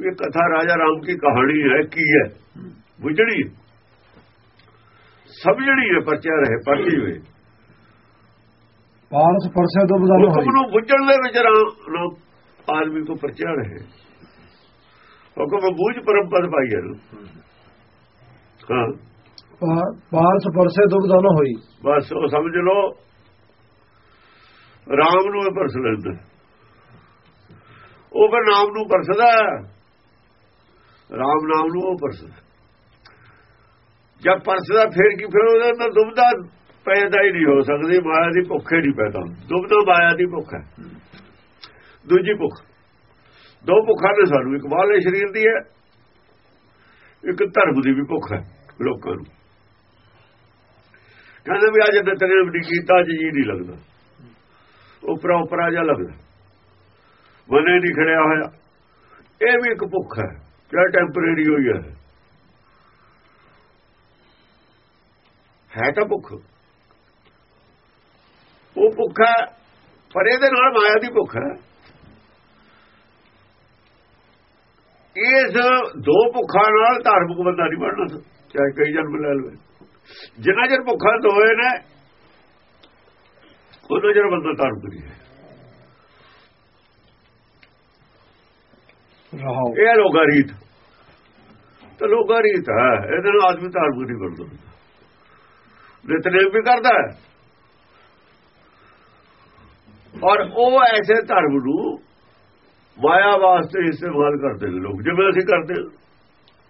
ਇਹ ਕਥਾ ਰਾਜਾ ਰਾਮ ਕੀ ਕਹਾਣੀ ਹੈ ਕੀ ਹੈ? ਬੁਝੜੀ ਸਮਝਣੀ ਹੈ ਪਰਚਿਆ ਰਹੇ ਪਰਚੀ ਹੋਏ। ਪਾਰਸ ਪਰਸੇ ਨ ਹੁਕਮ ਹੋਈ। ਨੂੰ ਬੁੱਝਣ ਦੇ ਵਿੱਚ ਰਾਮ ਆਦਮੀ ਕੋ ਪਰਚਿਆ ਰਹੇ। ਹੁਕਮ ਬੂਝ ਪਰਮ ਪਦ ਪਾਈ ਹੈ। ਹਾਂ। ਪਾਰਸ ਪਰਸੇ ਦੁਬਦਾ ਨ ਹੋਈ। ਬਸ ਉਹ ਸਮਝ ਲਓ। ਰਾਮ ਨੂੰ ਇਹ ਪਰਸ ਲੈਂਦਾ। ਉਹ ਫਿਰ ਨਾਮ ਨੂੰ ਪਰਸਦਾ ਰਾਮ ਨਾਮ ਨੂੰ ਉਹ ਪਰਸਦਾ। ਜਦ ਪਰਸਦਾ ਫਿਰ ਕੀ, ਫਿਰ ਉਹਦੇ ਅੰਦਰ ਦੁਬਦਾ ਪੈਦਾ ਹੀ ਨਹੀਂ ਹੋ ਸਕਦੀ, ਮਾਇਆ ਦੀ ਭੁੱਖ ਹੀ ਨਹੀਂ ਪੈਦਾ ਦੁਬਦਾ ਮਾਇਆ ਦੀ ਭੁੱਖ ਹੈ। ਦੂਜੀ ਭੁੱਖ। ਦੋ ਭੁੱਖਾਂ ਨੇ ਸਾਨੂੰ, ਇੱਕ ਵਾਲੇ ਸਰੀਰ ਦੀ ਹੈ, ਇੱਕ ਧਰਮ ਦੀ ਵੀ ਭੁੱਖ ਹੈ ਲੋਕਾਂ ਨੂੰ। ਕਹਿੰਦੇ ਵੀ ਅੱਜ ਨਤਨੇ ਵੀ ਕੀਤਾ ਜੀ ਨਹੀਂ ਲੱਗਦਾ। ਉਪਰਾ ਉਪਰਾ ਜਾ ਲੱਗਦਾ। ਬਨੇ ਨਹੀਂ ਖੜਿਆ ਹੋਇਆ। ਇਹ ਵੀ ਇੱਕ ਭੁੱਖ ਹੈ। ਜਿਹੜਾ ਟੈਂਪਰੇਰੀ ਹੋਈ ਹੈ ਹੈ ਤਾਂ ਭੁੱਖ। ਉਹ ਭੁੱਖ ਹੈ ਪਰ ਇਹਦੇ ਨਾਲ ਮਾਇਆ ਦੀ ਭੁੱਖ ਹੈ ਇਸ ਦੋ ਭੁੱਖਾਂ ਨਾਲ ਧਾਰਮਿਕ ਬੰਦਾ ਨਹੀਂ ਬਣਨਾ ਚਾਹੇ ਕਈ ਜਨਮ ਲੈ ਲਵੇ। ਜਿੰਨਾ ਚਿਰ ਭੁੱਖਾਂ ਦੋਏ ਨੇ, ਉਹਨਾਂ ਚਿਰ ਬੰਦਾ ਧਾਰਮਿਕ ਨਹੀਂ ਹੈ। ਰਹਾਓ। ਇਹ ਲੋਗਾ ਰੀਤ ਤਾਂ ਲੋਗਾ ਰੀਤ ਹੈ, ਇਹਦੇ ਨਾਲ ਆਦਮੀ ਧਾਰਮਿਕ ਨਹੀਂ ਬਣਦਾ। ਨਿਤਨੇਮ ਵੀ ਕਰਦਾ ਹੈ। ਔਰ ਉਹ ਐਸੇ ਧਰਮ ਨੂੰ ਮਾਇਆ ਵਾਸਤੇ ਇਸਤੇਮਾਲ ਕਰਦੇ ਨੇ ਲੋਕ, ਜਿਵੇਂ ਅਸੀਂ ਕਰਦੇ ਹਾਂ।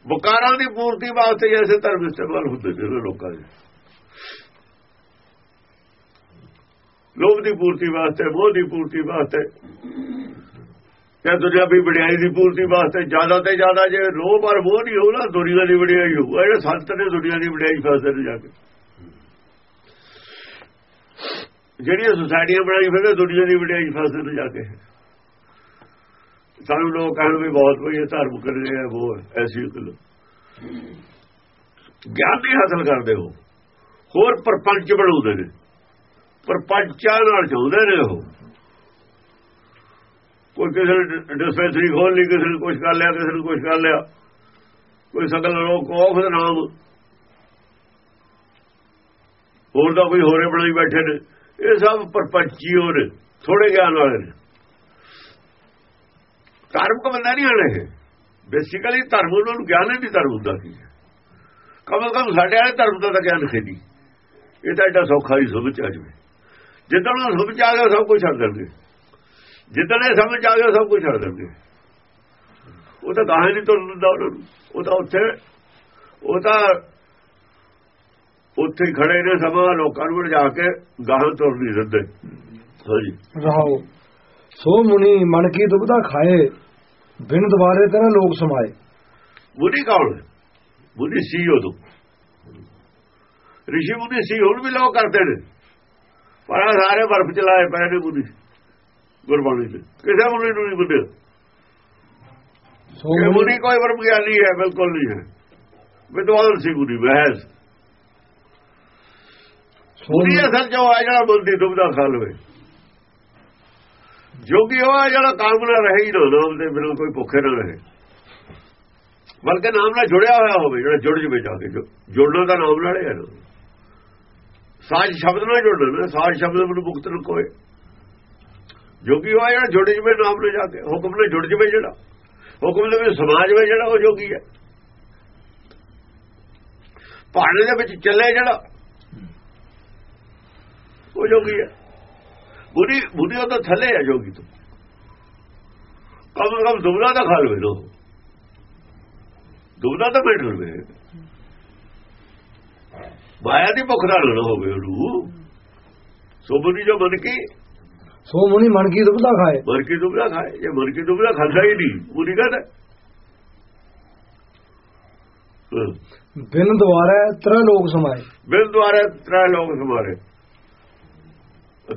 ਬੁਕਾਰਾਂ ਦੀ ਪੂਰਤੀ ਵਾਸਤੇ ਐਸੇ ਧਰਮ ਇਸਤੇਮਾਲ ਹੁੰਦੇ ਨੇ ਲੋਕਾਂ ਦੇ। ਲੋਭ ਦੀ ਪੂਰਤੀ ਵਾਸਤੇ, ਮੋਹ ਦੀ ਪੂਰਤੀ ਵਾਸਤੇ ਤੇ ਦੁਨਿਆਵੀ ਵਡਿਆਈ ਦੀ ਪੂਰਤੀ ਵਾਸਤੇ ਜ਼ਿਆਦਾ ਤੇ ਜ਼ਿਆਦਾ ਜੇ ਰੋਹ ਔਰ ਮੋਹ ਨਹੀਂ ਹੋਣਾ ਦੁਨੀਆ ਦੀ ਵਡਿਆਈ ਹੋਊ। ਜਿਹੜੇ ਸੰਤ ਨੇ ਦੁਨੀਆ ਦੀ ਵਡਿਆਈ ਫਸਦੇ ਨੇ ਜਾ ਕੇ। ਜਿਹੜੀਆਂ ਸੁਸਾਇਟੀਆਂ ਬਣਾਈ ਫਿਰਦੇ, ਦੁਨੀਆ ਦੀ ਵਡਿਆਈ ਫਸਦੇ ਨੇ ਜਾ ਕੇ। ਸਾਨੂੰ ਲੋਕ ਕਹਿਣ ਵੀ ਬਹੁਤ ਕੋਈ ਧਰਮ ਕਰ ਰਹੇ ਆ, ਉਹ ਐਸੀ ਗੱਲ ਗਿਆਨ ਨਹੀਂ ਹਾਸਲ ਕਰਦੇ ਹੋ ਹੋਰ ਪਰਪੰਚ ਬਣਾਉਂਦੇ ਨੇ। ਪਰਪੰਚਾਂ ਨਾਲ ਚਾਹੁੰਦੇ ਨੇ ਉਹ। ਕੋਈ ਕਿਸੇ ਨੇ ਡਿਸਪੈਂਸਰੀ ਖੋਲ ਲਈ, ਕਿਸੇ ਨੇ ਕੁਝ ਕਰ ਲਿਆ, ਕਿਸੇ ਨੇ ਕੁਝ ਕਰ ਲਿਆ। ਕੋਈ ਸਕਲ ਲੋਕ ਆਫ ਦਾ ਨਾਮ। ਹੋਰ ਦਾ ਕੋਈ ਹੋਰੇ ਬਣਾਈ ਬੈਠੇ ਨੇ। ਇਹ ਸਭ ਪਰਪੰਚੀ ਹੋ ਨੇ ਥੋੜੇ ਗਿਆਨ ਵਾਲੇ ਨੇ। ਧਾਰਮਿਕ ਬੰਦਾ ਨਹੀਂ ਆਣੇ ਬੇਸਿਕਲੀ ਧਰਮ ਉਹਨਾਂ ਨੂੰ ਗਿਆਨ ਨਹੀਂ, ਧਰਮ ਹੁੰਦਾ ਸੀ। ਕਮ ਕਮ ਸਾਡੇ ਵਾਲੇ ਧਰਮ ਦਾ ਤਾਂ ਗਿਆਨ ਖੇਦੀ ਇਹ ਤਾਂ ਐਡਾ ਸੌਖਾ ਹੀ ਸਮਝ ਆ ਜਵੇ। ਜਿੱਦਾਂ ਉਹ ਸਮਝ ਆ ਗਿਆ, ਸਭ ਕੁਝ ਛੱਡ ਦਿੰਦੇ। ਜਿੱਦਾਂ ਇਹ ਸਮਝ ਆ ਗਿਆ ਸਭ ਕੁਝ ਛੱਡ ਦਿੰਦੇ। ਉਹ ਤਾਂ ਗਾਹਾਂ ਨਹੀਂ ਤੁਰ ਦਿੰਦਾ ਉਹਨਾਂ ਨੂੰ। ਉਹ ਤਾਂ ਉੱਥੇ ਉਹ ਤਾਂ ਉੱਥੇ ਖੜੇ ਨੇ ਸਮਾਂ ਲੋਕਾਂ ਨੂੰ ਲਿਜਾ ਕੇ ਗਾਹਾਂ ਤੁਰ ਨਹੀਂ ਦਿੰਦੇ। ਹਾਂਜੀ। ਰਹਾਓ ਸੋ ਮੁਨੀ ਮਨ ਕੀ ਦੁਬਦਾ ਖਾਏ ਬਿਨ ਦਵਾਰੇ ਤੇਰਾ ਲੋਕ ਸਮਾਏ। ਬੁੱਢੀ ਕੌਣ? ਬੁੱਢੀ ਸੀ ਉਦੋਂ। ਰਿਸ਼ੀ ਮੁਨੀ ਸੀ ਹੁਣ ਵੀ ਲੋਕ ਕਰਦੇ ਨੇ। ਪਰ ਸਾਰੇ ਬਰਫ ਚਲਾਏ ਪਏ ਨੇ ਬੁੱਢੀ ਗੁਰਬਾਣੀ ਤੇ। ਕਿਸੇ ਮੁਨੀ ਨੂੰ ਨਹੀਂ ਬੁੱਢੇ ਸੋ ਮੁਨੀ ਕੋਈ ਬਰਮ ਗਿਆਨੀ ਹੈ ਬਿਲਕੁਲ ਨਹੀਂ ਹੈ। ਵਿਦਵਾਨ ਸੀ ਮੁਨੀ ਮਹਿਜ਼। ਸੋ ਮੁਨੀ ਅਸਲ ਜੋ ਆ ਜਿਹੜਾ ਦੀ ਦੁਬਦਾ ਖਾ ਲਵੇ ਜੋਗੀ ਉਹ ਆ ਜਿਹੜਾ ਕਾਮ ਨਾ ਰਹੇ ਹੀ ਨਾ ਨਾਮ ਦੇ ਬਿਨਾਂ ਕੋਈ ਭੁੱਖੇ ਨਾ ਰਹੇ। ਬਲਕਿ ਨਾਮ ਨਾਲ ਜੁੜਿਆ ਹੋਇਆ ਹੋਵੇ ਜਿਹੜਾ ਜੁੜ ਜਵੇ ਜਾ ਕੇ। ਜੁੜਨਾ ਦਾ ਨਾਮ ਨਾਲ ਹੈ ਸਾਜ ਸ਼ਬਦ ਨਾਲ ਜੁੜਨਾ ਸਾਜ ਸ਼ਬਦ ਨੂੰ ਮੁਕਤ ਨੂੰ ਕੋਏ ਜੋਗੀ ਉਹ ਜਿਹੜਾ ਜੁੜ ਜਵੇ, ਨਾਮ ਨਾਲ ਜਾ ਕੇ। ਹੁਕਮ ਨਾਲ ਜੁੜ ਜਵੇ ਜਿਹੜਾ। ਹੁਕਮ ਦੇ ਵਿੱਚ ਸਮਾਜ ਵਿੱਚ ਜਿਹੜਾ ਉਹ ਜੋਗੀ ਹੈ। ਪਾਣੀ ਦੇ ਵਿੱਚ ਚੱਲੇ ਜਿਹੜਾ, ਉਹ ਜੋਗੀ ਹੈ। ਬੁਰੀ ਬੁਰੀ ਉਹ ਤਾਂ ਥੱਲੇ ਹੈ ਜੋਗੀ ਤੋਂ। ਕਮ ਕਮ ਦੁਬਲਾ ਤਾਂ ਖਾ ਲਵੇ ਲੋ ਦੁਬਲਾ ਤਾਂ ਬੈਠ ਲਵੇ। ਮਾਇਆ ਦੀ ਭੁੱਖ ਨਾਲ ਹੋਵੇ ਉਹਨੂੰ। ਸੋ ਜੋ ਬਣ ਕੇ ਸੋ ਮੁਨੀ ਮਨ ਕੀ ਦੁਬਦਾ ਖਾਏ। ਮਰ ਕੇ ਦੁਬਲਾ ਖਾਏ ਜੇ ਮਰ ਕੇ ਦੁਬਲਾ ਖਾਂਦਾ ਹੀ ਨਹੀਂ ਪੂਰੀ ਗੱਲ। ਬਿਨ ਦਵਾਰੇ ਤੇਰਾ ਲੋਕ ਸਮਾਏ। ਬਿਲ ਦੁਆਰੇ ਤਰੇ ਲੋਕ ਸਮਾਰੇ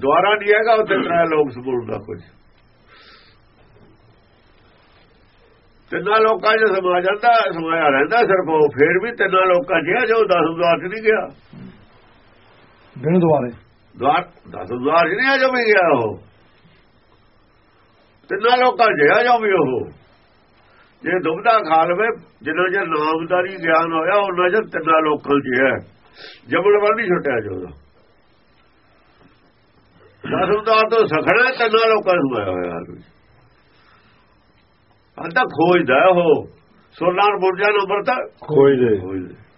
ਦੁਆਰਾ ਨਹੀਂ ਹੈਗਾ ਉੱਥੇ ਤਰੇ ਲੋਕ ਸਮੂਲਦਾ ਕੁਝ ਤਿੰਨਾਂ ਲੋਕਾਂ 'ਚ ਸਮਾ ਜਾਂਦਾ ਸਮਾਇਆ ਰਹਿੰਦਾ ਸਿਰਫ ਉਹ ਫੇਰ ਵੀ ਤਿੰਨਾਂ ਲੋਕਾਂ 'ਚ ਜੋ 10 ਦੁਆਰ 'ਚ ਨਹੀਂ ਗਿਆ। ਬਿਨ ਦੁਆਰ। 10 ਦੁਆਰ 'ਚ ਨਹੀਂ ਆ ਜੋ ਵੀ ਗਿਆ ਉਹ। ਤਿੰਨਾਂ ਲੋਕਾਂ 'ਚ ਹੈ ਜੋ ਵੀ ਉਹ। ਜੇ ਦੁਬਦਾ ਖਾ ਲਵੇ ਜਿੰਨਾ ਜੇ ਨਾਮਦਾਰੀ ਗਿਆਨ ਹੋਇਆ ਉਹਨਾਂ ਜੇ ਤਿੰਨਾਂ ਲੋਕਾਂ 'ਚ ਹੈ। ਜਬਲਵਾਨ ਨਹੀਂ ਛੁੱਟਿਆ ਜੋ ਉਹਦਾ। ਦਸ ਉਤਾਰ ਤੋਂ ਸਖਣਾ ਤਿੰਨਾਂ ਲੋਕਾਂ ਨੂੰ ਹੋਇਆ ਹੋਇਆ ਅੰਦਾ ਖੋਜਦਾ ਉਹ। ਸੋਲਾਰ ਬੁਰਜਾ ਨੰਬਰ ਤਾਂ ਖੋਜ ਦੇ ਖੋਜਦੇ।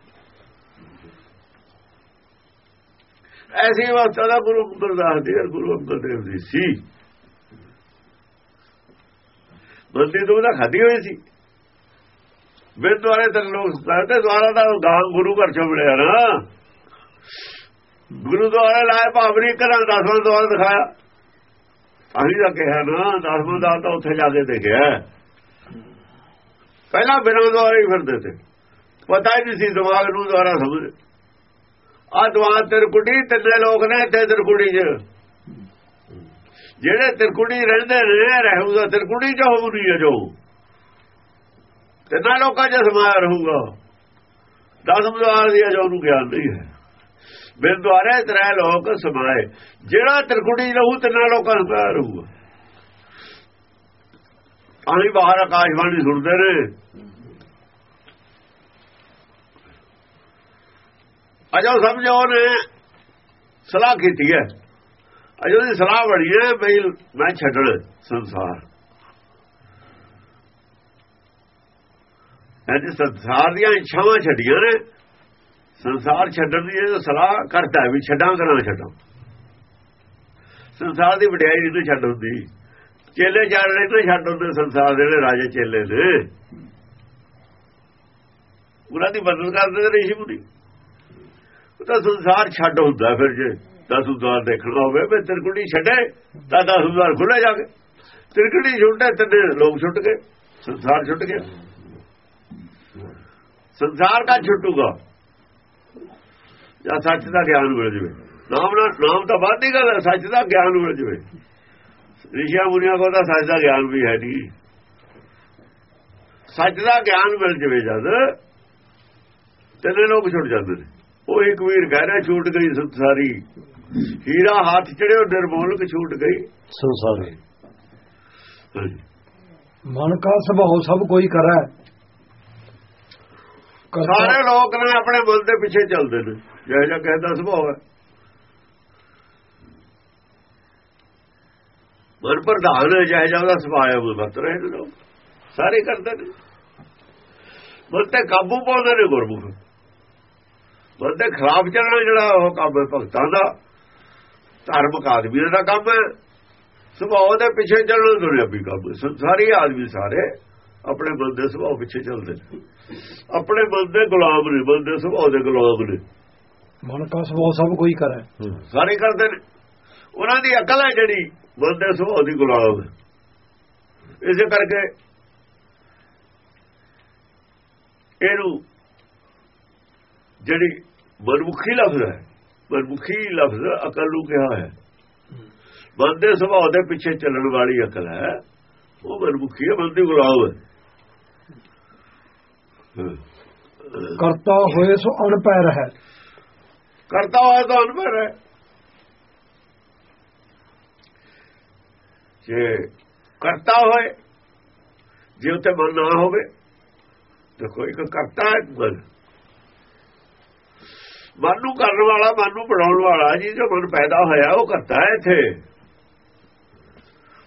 ਐਸੀ ਅਵਸਥਾ ਦਾ ਗੁਰੂ ਗੁਰਦਾਸ ਦੀ ਗੁਰੂ ਅੰਗਦ ਦੇਵ ਦੀ ਸੀ। ਬੰਦੀ ਤੋਂ ਉਹਦਾ ਖਾਦੀ ਹੋਈ ਸੀ। ਵੇ ਦੁਆਰੇ ਤੇ ਲੋਕ ਤੇ ਦੁਆਰਾ ਦਾ ਗਾਂ ਗੁਰੂ ਘਰ ਚੋਂ ਮਿਲਿਆ ਨਾ। ਗੁਰੂ ਦੁਆਰੇ ਲਾਏ ਭਾਵਰੀ ਕਰਾਂ ਦਸਵਾਂ ਦੁਆਰਾ ਦਿਖਾਇਆ। ਅਸੀਂ ਤਾਂ ਕਿਹਾ ਨਾ, ਦਸਵਾਂ ਦਾ ਤਾਂ ਉੱਥੇ ਜਾ ਕੇ ਦੇਖਿਆ। ਪਹਿਲਾਂ ਬਿਨਾਂ ਦੁਆਰੇ ਹੀ ਫਿਰਦੇ ਤੇ। ਪਤਾ ਹੀ ਨਹੀਂ ਸੀ ਦਿਮਾਗ ਨੂੰ ਦੁਆਰਾ ਸਮਝ ਆ ਦੁਆਰ ਤਿਰਕੁੜੀ, ਤਿੰਨੇ ਲੋਕ ਨੇ ਇੱਥੇ ਤਿਰਕੁੜੀ 'ਚ। ਜਿਹੜੇ ਤਿਰਕੁੜੀ ਰਹਿੰਦੇ ਨੇ ਰਹੂਗਾ ਤਿਰਕੁੜੀ 'ਚ ਹੋਊਗੀ ਜੋ। ਤਿੰਨਾਂ ਲੋਕਾਂ 'ਚ ਸਮਾਇਆ ਰਹੂਗਾ। ਦਸਮ ਦੁਆਰ ਦੀ ਜੋ ਨੂੰ ਗਿਆਨ ਨਹੀਂ ਹੈ। ਬਿਨ ਦੁਆਰੇ ਤਰੇ ਲੋਕ ਸਮਾਏ। ਜਿਹੜਾ ਤਿਰਕੁੜੀ ਰਹੂ, ਤਿੰਨਾਂ ਲੋਕਾਂ ਨੂੰ ਪਿਆ ਰਹੂਗਾ। ਆਹੀ ਬਾਹਰ ਆਕਾਸ਼ਵਾਣੀ ਸੁਣਦੇ ਨੇ। ਅਜੋ ਸਮਝੋ ਨੇ ਸਲਾਹ ਕੀਤੀ ਹੈ। ਅਜੋ ਦੀ ਸਲਾਹ ਬੜੀ ਹੈ ਬਈ ਮੈਂ ਛੱਡਣ ਸੰਸਾਰ। ਇਹ ਸੰਸਾਰ ਦੀਆਂ ਇੱਛਾਵਾਂ ਛੱਡੀਆਂ ਨੇ। ਸੰਸਾਰ ਛੱਡਣ ਦੀ ਇਹ ਸਲਾਹ ਕਰਦਾ ਵੀ ਛੱਡਾਂ ਕਰਾਂ ਛੱਡਾਂ। ਸੰਸਾਰ ਦੀ ਵਡਿਆਈ ਨਹੀਂ ਛੱਡ ਹੁੰਦੀ। ਚੇਲੇ ਜਾਣਦੇ ਤੋਂ ਛੱਡ ਹੁੰਦੇ ਸੰਸਾਰ ਦੇ ਜਿਹੜੇ ਰਾਜੇ ਚੇਲੇ ਨੇ। ਉਹਨਾਂ ਦੀ ਬਦਲ ਕਰਦੇ ਨੇ ਰਿਸ਼ੀ ਮੁਨੀ ਉਹ ਤਾਂ ਸੰਸਾਰ ਛੱਡ ਹੁੰਦਾ ਫਿਰ ਜੇ। ਦਸੂਦਾਰ ਦੇਖਣਾ ਹੋਵੇ, ਵੀ ਤਿਰਕੁੜੀ ਛੱਡੇ, ਤਾਂ ਦਸੂਦਾਰ ਖੁੱਲੇ ਜਾ ਕੇ। ਤਿਰਕੁੜੀ ਛੁੱਟੇ ਤੇ ਲੋਕ ਛੁੱਟ ਗਏ, ਸੰਸਾਰ ਛੁੱਟ ਗਿਆ। ਸੰਸਾਰ ਦਾ ਛੁੱਟੂਗਾ? ਜਾਂ ਸੱਚ ਦਾ ਗਿਆਨ ਮਿਲ ਜਵੇ? ਨਾਮ ਨਾਲ ਨਾਮ ਤਾਂ ਬਾਤ ਦੀ ਗੱਲ ਹੈ, ਸੱਚ ਦਾ ਗਿਆਨ ਮਿਲ ਜਵੇ। ਰਿਸ਼ਾ ਮੁਨੀਆਂ ਕੋਲ ਤਾਂ ਸੱਚ ਦਾ ਗਿਆਨ ਵੀ ਹੈ ਨਹੀਂ। ਸੱਚ ਦਾ ਗਿਆਨ ਮਿਲ ਜਵੇ ਜਦ, ਤੇਨੇ ਲੋਕ ਛੁੱਟ ਜਾਂਦੇ ਨੇ। ਉਹ ਇੱਕ ਵੀਰ ਕਹਿ ਰਿਹਾ ਛੂਟ ਗਈ ਸੰਸਾਰੀ। ਹੀਰਾ ਹੱਥ ਚੜਿਓ ਨਿਰਮੋਲਕ ਛੂਟ ਗਈ। ਸੰਸਾਰੀ। ਮਨ ਕਾ ਸੁਭਾਅ ਸਭ ਕੋਈ ਕਰੈ। ਸਾਰੇ ਲੋਕ ਨੇ ਆਪਣੇ ਮਨ ਦੇ ਪਿੱਛੇ ਚੱਲਦੇ ਨੇ। ਜਿਹੜਾ ਜਿਹਾ ਕਹਿੰਦਾ ਸੁਭਾਅ ਹੈ। ਮਨ ਪ੍ਰਧਾਨ ਹੈ ਜਿਹੜਾ ਜਿਹਾ ਉਹਦਾ ਸੁਭਾਅ ਹੈ ਉਹ ਵਰਤ ਰਹੇ ਨੇ ਲੋਕ। ਸਾਰੇ ਕਰਦੇ ਨੇ। ਮਨ ਤੇ ਕਾਬੂ ਪਾਉਂਦੇ ਨੇ ਗੁਰਮੁਖ। ਮਨ ਦੇ ਖਿਲਾਫ ਚੱਲਣਾ ਜਿਹੜਾ ਉਹ ਕੰਮ ਹੈ ਭਗਤਾਂ ਦਾ। ਧਾਰਮਿਕ ਆਦਮੀ ਦਾ ਕੰਮ ਹੈ। ਸੁਭਾਅ ਦੇ ਪਿੱਛੇ ਚੱਲਣਾ ਦੁਨਿਆਵੀ ਕੰਮ ਹੈ। ਸੰਸਾਰੀ ਆਦਮੀ ਸਾਰੇ ਆਪਣੇ ਮਨ ਦੇ ਸੁਭਾਅ ਪਿੱਛੇ ਚੱਲਦੇ ਨੇ। ਆਪਣੇ ਮਨ ਦੇ ਗੁਲਾਮ ਨੇ ਮਨ ਦੇ ਸੁਭਾਅ ਦੇ ਗੁਲਾਮ ਨੇ। ਮਨ ਕਾ ਸੁਭਾਅ ਸਭ ਕੋਈ ਕਰੈ। ਸਾਰੇ ਕਰਦੇ ਨੇ। ਉਹਨਾਂ ਦੀ ਅਕਲ ਹੈ ਜਿਹੜੀ ਮਨ ਦੇ ਸੁਭਾਅ ਦੀ ਗੁਲਾਮ ਹੈ। ਇਸੇ ਕਰਕੇ ਇਹਨੂੰ ਜਿਹੜੀ ਮਨਮੁਖੀ ਲਫ਼ਜ਼ ਹੈ ਮਨਮੁਖੀ ਲਫ਼ਜ਼ ਅਕਲ ਨੂੰ ਕਿਹਾ ਹੈ। ਮਨ ਦੇ ਸੁਭਾਅ ਦੇ ਪਿੱਛੇ ਚੱਲਣ ਵਾਲੀ ਅਕਲ ਹੈ ਉਹ ਮਨਮੁਖੀ ਹੈ ਮਨ ਦੀ ਗੁਲਾਮ ਹੈ। ਕਰਤਾ ਹੋਏ ਸੋ ਅਨਪੈ ਹੈ। ਕਰਤਾ ਹੋਇਆ ਤਾਂ ਅਨਪੜ੍ਹ ਹੈ। ਜੇ ਕਰਤਾ ਹੋਏ ਜੇ ਉੱਤੇ ਮਨ ਨਾ ਹੋਵੇ ਤਾਂ ਕੋਈ ਕਰਤਾ ਹੈ ਮਨ। ਮਨ ਨੂੰ ਕਰਨ ਵਾਲਾ ਮਨ ਨੂੰ ਬਣਾਉਣ ਵਾਲਾ ਜੀ ਜੋ ਮਨ ਪੈਦਾ ਹੋਇਆ ਉਹ ਕਰਤਾ ਹੈ ਇੱਥੇ।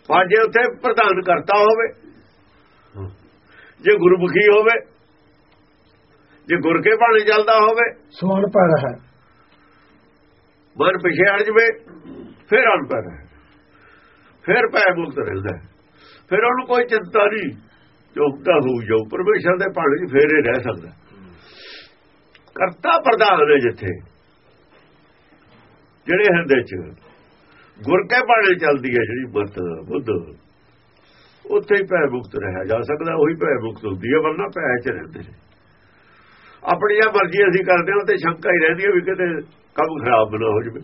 ਪਰ ਜੇ ਉੱਥੇ ਪ੍ਰਧਾਨ ਕਰਤਾ ਹੋਵੇ ਜੇ ਗੁਰਮੁਖੀ ਹੋਵੇ ਜੇ ਗੁਰ ਕੇ ਬਾਣੀ ਚੱਲਦਾ ਹੋਵੇ ਸੋ ਅਨਪੈ ਹੈ। ਮਨ ਪਿਛੇ ਹਟ ਜਵੇ ਫਿਰ ਅਨਪੜ੍ਹ ਹੈ। ਫਿਰ ਪੈ ਮੁਕਤ ਰਹਿੰਦਾ। ਫਿਰ ਉਹਨੂੰ ਕੋਈ ਚਿੰਤਾ ਨਹੀਂ ਜੋ ਹੁੰਦਾ ਹੋ ਜਾਊ ਪਰਮੇਸ਼ਰ ਦੇ ਭਾਣੇ 'ਚ ਫੇਰ ਰਹਿ ਸਕਦਾ ਕਰਤਾ ਪ੍ਰਧਾਨ ਨੇ ਜਿੱਥੇ। ਜਿਹੜੇ ਹਿਰਦੇ 'ਚ ਗੁਰ ਕੇ ਭਾਣੇ ਚੱਲਦੀ ਹੈ ਜਿਹੜੀ ਮਤ ਬੁੱਧ, ਉੱਥੇ ਹੀ ਭੈ ਮੁਕਤ ਰਹਿਆ ਜਾ ਸਕਦਾ, ਉਹੀ ਭੈ ਮੁਕਤ ਹੁੰਦੀ ਹੈ, ਵਰਨਾ ਪੈ 'ਚ ਰਹਿੰਦੇ ਨੇ। ਆਪਣੀ ਮਰਜ਼ੀ ਅਸੀਂ ਕਰਦੇ ਹਾਂ ਤੇ ਸ਼ੰਕਾ ਹੀ ਰਹਿੰਦੀ ਹੈ ਵੀ ਕਿਤੇ ਕੰਮ ਖਰਾਬ ਨਾ ਹੋ ਜਾਵੇ।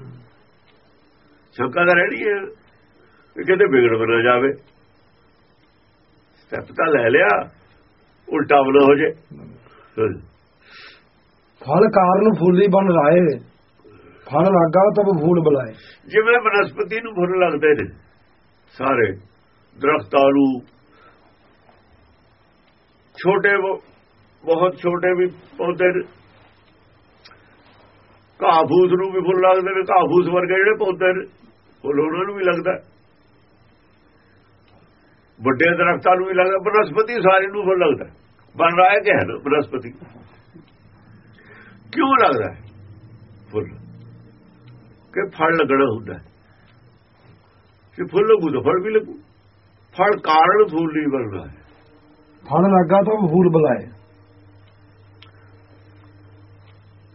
ਸ਼ੰਕਾ ਤਾਂ ਰਹਿਣੀ ਹੈ ਵੀ ਕਿਤੇ ਵਿਗੜ ਨਾ ਜਾਵੇ। ਸਟੈਪ ਤਾਂ ਲੈ ਲਿਆ, ਉਲਟਾ ਨਾ ਹੋ ਜੇ ਫਲ ਕਾਰਨ ਫੁੱਲੀ ਬਣ ਰਾਏ ਫਲ ਲਾਗਾ ਤਬ ਫੂਲ ਬੁਲਾਏ। ਜਿਵੇਂ ਬਨਸਪਤੀ ਨੂੰ ਫੁੱਲ ਲੱਗਦੇ ਨੇ, ਸਾਰੇ ਦਰਖਤਾਂ ਨੂੰ। ਛੋਟੇ ਬਹੁਤ ਛੋਟੇ ਵੀ ਪੌਦੇ ਨੇ। ਨੂੰ ਵੀ ਫੁੱਲ ਲੱਗਦੇ ਨੇ ਘਾਹੂਸ ਵਰਗੇ ਜਿਹੜੇ ਪੌਦੇ ਨੇ, ਫੁੱਲ ਉਹਨਾਂ ਨੂੰ ਵੀ ਲੱਗਦਾ। ਵੱਡੇ ਦਰਖਤਾਂ ਨੂੰ ਵੀ ਲੱਗਦਾ, ਬਨਸਪਤੀ ਸਾਰੇ ਨੂੰ ਫੁੱਲ ਲੱਗਦਾ। ਬਣ ਰਹਾ ਹੈ ਕਿ ਹੈ ਬਨਸਪਤੀ? ਕਿਉਂ ਲੱਗਦਾ ਹੈ? ਫੁੱਲ। ਕਿ ਫਲ ਲੱਗਣਾ ਹੁੰਦਾ ਹੈ। ਕਿ ਫੁੱਲ ਲੱਗੂ ਤਾਂ ਫਲ ਵੀ ਲੱਗੂ। ਫਲ ਕਾਰਨ ਫੁੱਲ ਨਹੀਂ ਬਣਦਾ ਹੈ। ਫਲ ਲਾਗਾ ਤਬ ਫੂਲ ਬੁਲਾਏ।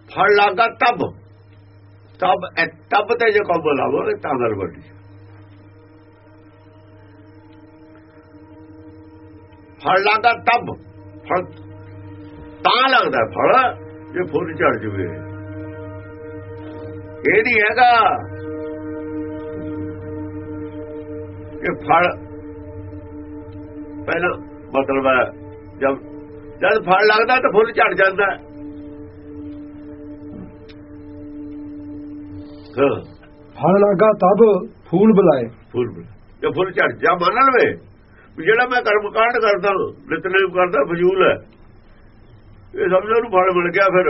ਫਲ ਲਾਗਾ ਤਬ। ਤਬ ਤਬ ਤੇ ਜੇ ਕੋ ਬੋਲਾਵੋ ਤਾਂ ਗੱਲ ਵੱਡੀ ਫਲ ਲਾਗਾ ਤਬ। ਫਲ ਤਾਂ ਲੱਗਦਾ ਫਲ। ਜੇ ਫੁੱਲ ਝੜ ਜਵੇ। ਇਹ ਨਹੀਂ ਹੈਗਾ ਕਿ ਫਲ ਪਹਿਲਾਂ ਮਤਲਬ ਹੈ ਜਦ ਜਦ ਫਲ ਲੱਗਦਾ ਤਾਂ ਫੁੱਲ ਝੜ ਜਾਂਦਾ। ਫਲ ਲਾਗਾ ਤਬ ਫੂਲ ਬੁਲਾਏ। ਫੁੱਲ ਜੇ ਫੁੱਲ ਝੜ ਜਾ ਮੰਨ ਲਵੇ ਜਿਹੜਾ ਮੈਂ ਕਰਮ ਕਾਂਡ ਕਰਦਾ ਨਿਤਨੇਮ ਕਰਦਾ ਫਜ਼ੂਲ ਹੈ ਇਹ ਸਮਝੋ ਨੂੰ ਫਲ ਮਿਲ ਗਿਆ ਫਿਰ।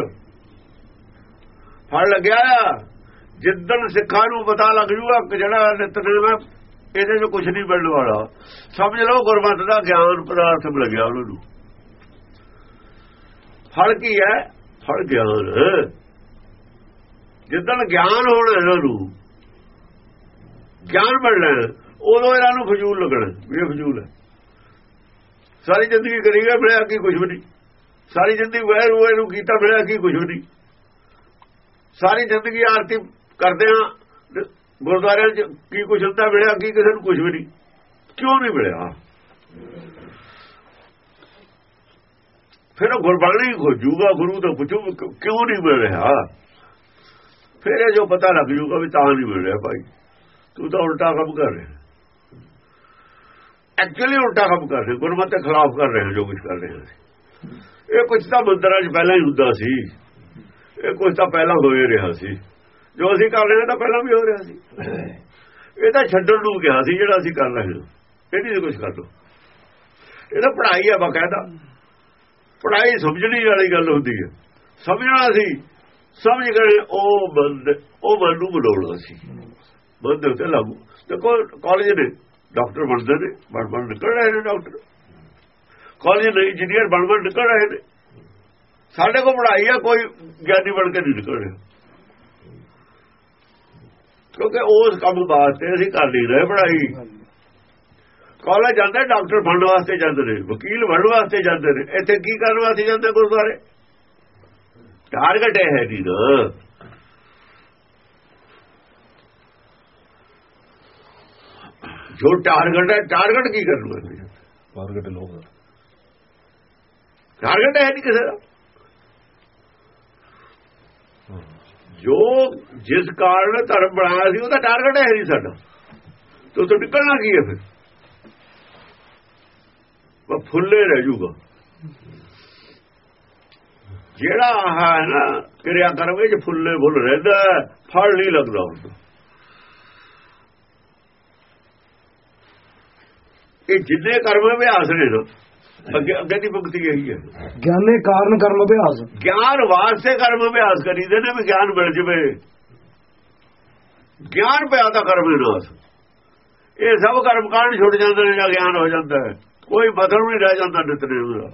ਫਲ ਲੱਗਿਆ ਜਿੱਦਣ ਸਿੱਖਾਂ ਨੂੰ ਪਤਾ ਲੱਗ ਜੂਗਾ ਕਿ ਜਿਹੜਾ ਨਿਤਨੇਮ ਹੈ ਇਹਦੇ 'ਚ ਕੁਝ ਨਹੀਂ ਮਿਲਣ ਵਾਲਾ, ਸਮਝ ਲਓ ਗੁਰਮਤਿ ਦਾ ਗਿਆਨ ਪਦਾਰਥ ਮਿਲ ਗਿਆ ਉਹਨਾਂ ਨੂੰ। ਫਲ ਕੀ ਹੈ? ਫਲ ਗਿਆਨ। ਜਿੱਦਣ ਗਿਆਨ ਹੋਣਾ ਇਹਨਾਂ ਨੂੰ, ਗਿਆਨ ਮਿਲਣਾ, ਉਦੋਂ ਇਹਨਾਂ ਨੂੰ ਫਜ਼ੂਲ ਲੱਗਣਾ ਵੀ ਇਹ ਫਜ਼ੂਲ ਹੈ। ਸਾਰੀ ਜ਼ਿੰਦਗੀ ਕਰੀਗਾ ਮਿਲਿਆ ਕੀ ਕੁਝ ਵੀ ਨਹੀਂ। ਸਾਰੀ ਜ਼ਿੰਦਗੀ ਵੈਰ ਹੋਏ ਨੂੰ ਕੀਤਾ ਮਿਲਿਆ ਕੀ ਕੁਝ ਵੀ ਨਹੀਂ। ਸਾਰੀ ਜ਼ਿੰਦਗੀ ਆਰਤੀ ਕਰਦੇ ਆ ਗੁਰਦੁਆਰਿਆਂ 'ਚ ਕੀ ਕੁਝ ਹੁੰਦਾ ਮਿਲਿਆ, ਕੀ ਕਿਸੇ ਨੂੰ ਕੁਝ ਵੀ ਨਹੀਂ। ਕਿਉਂ ਨਹੀਂ ਮਿਲਿਆ? ਫਿਰ ਉਹ ਗੁਰਬਾਣੀ ਖੋਜੂਗਾ ਗੁਰੂ ਤੋਂ ਪੁੱਛੂ ਕਿਉਂ ਨਹੀਂ ਮਿਲ ਰਿਹਾ ਫਿਰ ਇਹ ਜੋ ਪਤਾ ਲੱਗ ਜੂਗਾ ਵੀ ਤਾਂ ਨਹੀਂ ਮਿਲ ਰਿਹਾ ਭਾਈ। ਤੂੰ ਤਾਂ ਉਲਟਾ ਕੰਮ ਕਰ ਰਿਹਾ। ਐਕਚੁਅਲੀ ਉਲਟਾ ਕੰਮ ਕਰ ਰਹੇ, ਗੁਰਮਤਿ ਖਿਲਾਫ ਕਰ ਰਿਹਾ ਜੋ ਕੁਝ ਕਰ ਰਿਹਾ ਸੀ ਇਹ ਕੁਝ ਤਾਂ ਮੰਦਰਾਂ 'ਚ ਪਹਿਲਾਂ ਹੀ ਹੁੰਦਾ ਸੀ। ਇਹ ਕੁਝ ਤਾਂ ਪਹਿਲਾਂ ਹੋਏ ਰਿਹਾ ਸੀ। ਜੋ ਅਸੀਂ ਕਰ ਰਹੇ ਹਾਂ ਤਾਂ ਪਹਿਲਾਂ ਵੀ ਹੋ ਰਿਹਾ ਸੀ। ਇਹ ਤਾਂ ਛੱਡਣ ਨੂੰ ਕਿਹਾ ਸੀ, ਜਿਹੜਾ ਅਸੀਂ ਕਰ ਰਹੇ ਹਾਂ। ਇਹ ਨਹੀਂ ਕੁਝ ਕਰ ਲੋ ਇਹ ਤਾਂ ਪੜ੍ਹਾਈ ਹੈ ਬਕਾਇਦਾ। ਪੜ੍ਹਾਈ ਸਮਝਣੀ ਵਾਲੀ ਗੱਲ ਹੁੰਦੀ ਹੈ ਸਮਝਣਾ ਸੀ। ਸਮਝ ਗਏ ਉਹ ਬੰਦ ਉਹ ਬੰਦ ਨੂੰ ਬਣਾਉਣਾ ਸੀ। ਬੰਦ ਉੱਤੇ ਲਾਗੂ। ਦੇਖੋ ਕਾਲਜ ਨੇ ਡਾਕਟਰ ਬਣਦੇ ਨੇ ਬਣ ਬਣ ਨਿਕਲ ਰਹੇ ਨੇ ਡਾਕਟਰ। ਕਾਲਜ ਦੇ ਇੰਜੀਨੀਅਰ ਬਣ ਬਣ ਨਿਕਲ ਰਹੇ ਨੇ। ਸਾਡੇ ਕੋਲ ਪੜ੍ਹਾਈ ਹੈ ਕੋਈ ਗਿਆਨੀ ਬਣ ਕੇ ਨਹੀਂ ਨਿਕਲ ਰਿਹਾ। ਕਿਉਂਕਿ ਉਸ ਕੰਮ ਵਾਸਤੇ ਅਸੀਂ ਕਰ ਲਈ ਰਹੇ ਪੜ੍ਹਾਈ। ਕਾਲਜ ਜਾਂਦੇ, ਡਾਕਟਰ ਬਣਨ ਵਾਸਤੇ ਜਾਂਦੇ ਨੇ, ਵਕੀਲ ਬਣਨ ਵਾਸਤੇ ਜਾਂਦੇ ਨੇ। ਇੱਥੇ ਕੀ ਕਰਨ ਵਾਸਤੇ ਜਾਂਦੇ ਗੁਰਦੁਆਰੇ? ਟਾਰਗੇਟ ਹੈ ਜੀ ਨਾ। ਜੋ ਟਾਰਗੇਟ ਹੈ, ਟਾਰਗੇਟ ਕੀ ਕਰਨ ਟਾਰਗੇਟ ਲੋਕ। ਟਾਰਗੇਟ ਹੈ ਨਹੀਂ ਕਿਸੇ ਦਾ। ਜੋ ਜਿਸ ਕਾਰਨ ਧਰਮ ਬਣਾਇਆ ਸੀ, ਉਹਦਾ ਟਾਰਗੇਟ ਹੈ ਨਹੀਂ ਸਾਡਾ। ਤੋ ਤੋਂ ਨਿਕਲਣਾ ਕੀ ਹੈ ਫਿਰ? ਉਹ ਫੁੱਲੇ ਰਹਿ ਜੂਗਾ ਜਿਹੜਾ ਹੈ ਨਾ, ਕਿਰਿਆ ਕਰਮ ਜੇ ਫੁੱਲੇ ਫੁੱਲ ਰਹਿੰਦਾ ਫਲ ਨਹੀਂ ਲੱਗਦਾ ਹੁੰਦਾ ਇਹ ਜਿੰਨੇ ਕਰਮ ਅਭਿਆਸ ਨੇ ਨਾ ਅੱਗੇ ਅੱਗੇ ਦੀ ਭੁਗਤੀ ਇਹੀ ਹੈ। ਗਿਆਨੇ ਕਾਰਨ ਕਰਮ ਅਭਿਆਸ। ਗਿਆਨ ਵਾਸਤੇ ਕਰਮ ਅਭਿਆਸ ਕਰੀਦੇ ਨੇ ਵੀ ਗਿਆਨ ਮਿਲ ਜਵੇ। ਗਿਆਨ ਪਿਆ ਤਾਂ ਕਰਮ ਵਿਨਾਸ਼ ਇਹ ਸਭ ਕਰਮ ਕਾਂਡ ਛੁੱਟ ਜਾਂਦੇ ਨੇ ਜਾਂ ਗਿਆਨ ਹੋ ਜਾਂਦਾ ਹੈ। ਕੋਈ ਬਦਲ ਨਹੀਂ ਰਹਿ ਜਾਂਦਾ ਨਿਤਨੇ ਦਾ।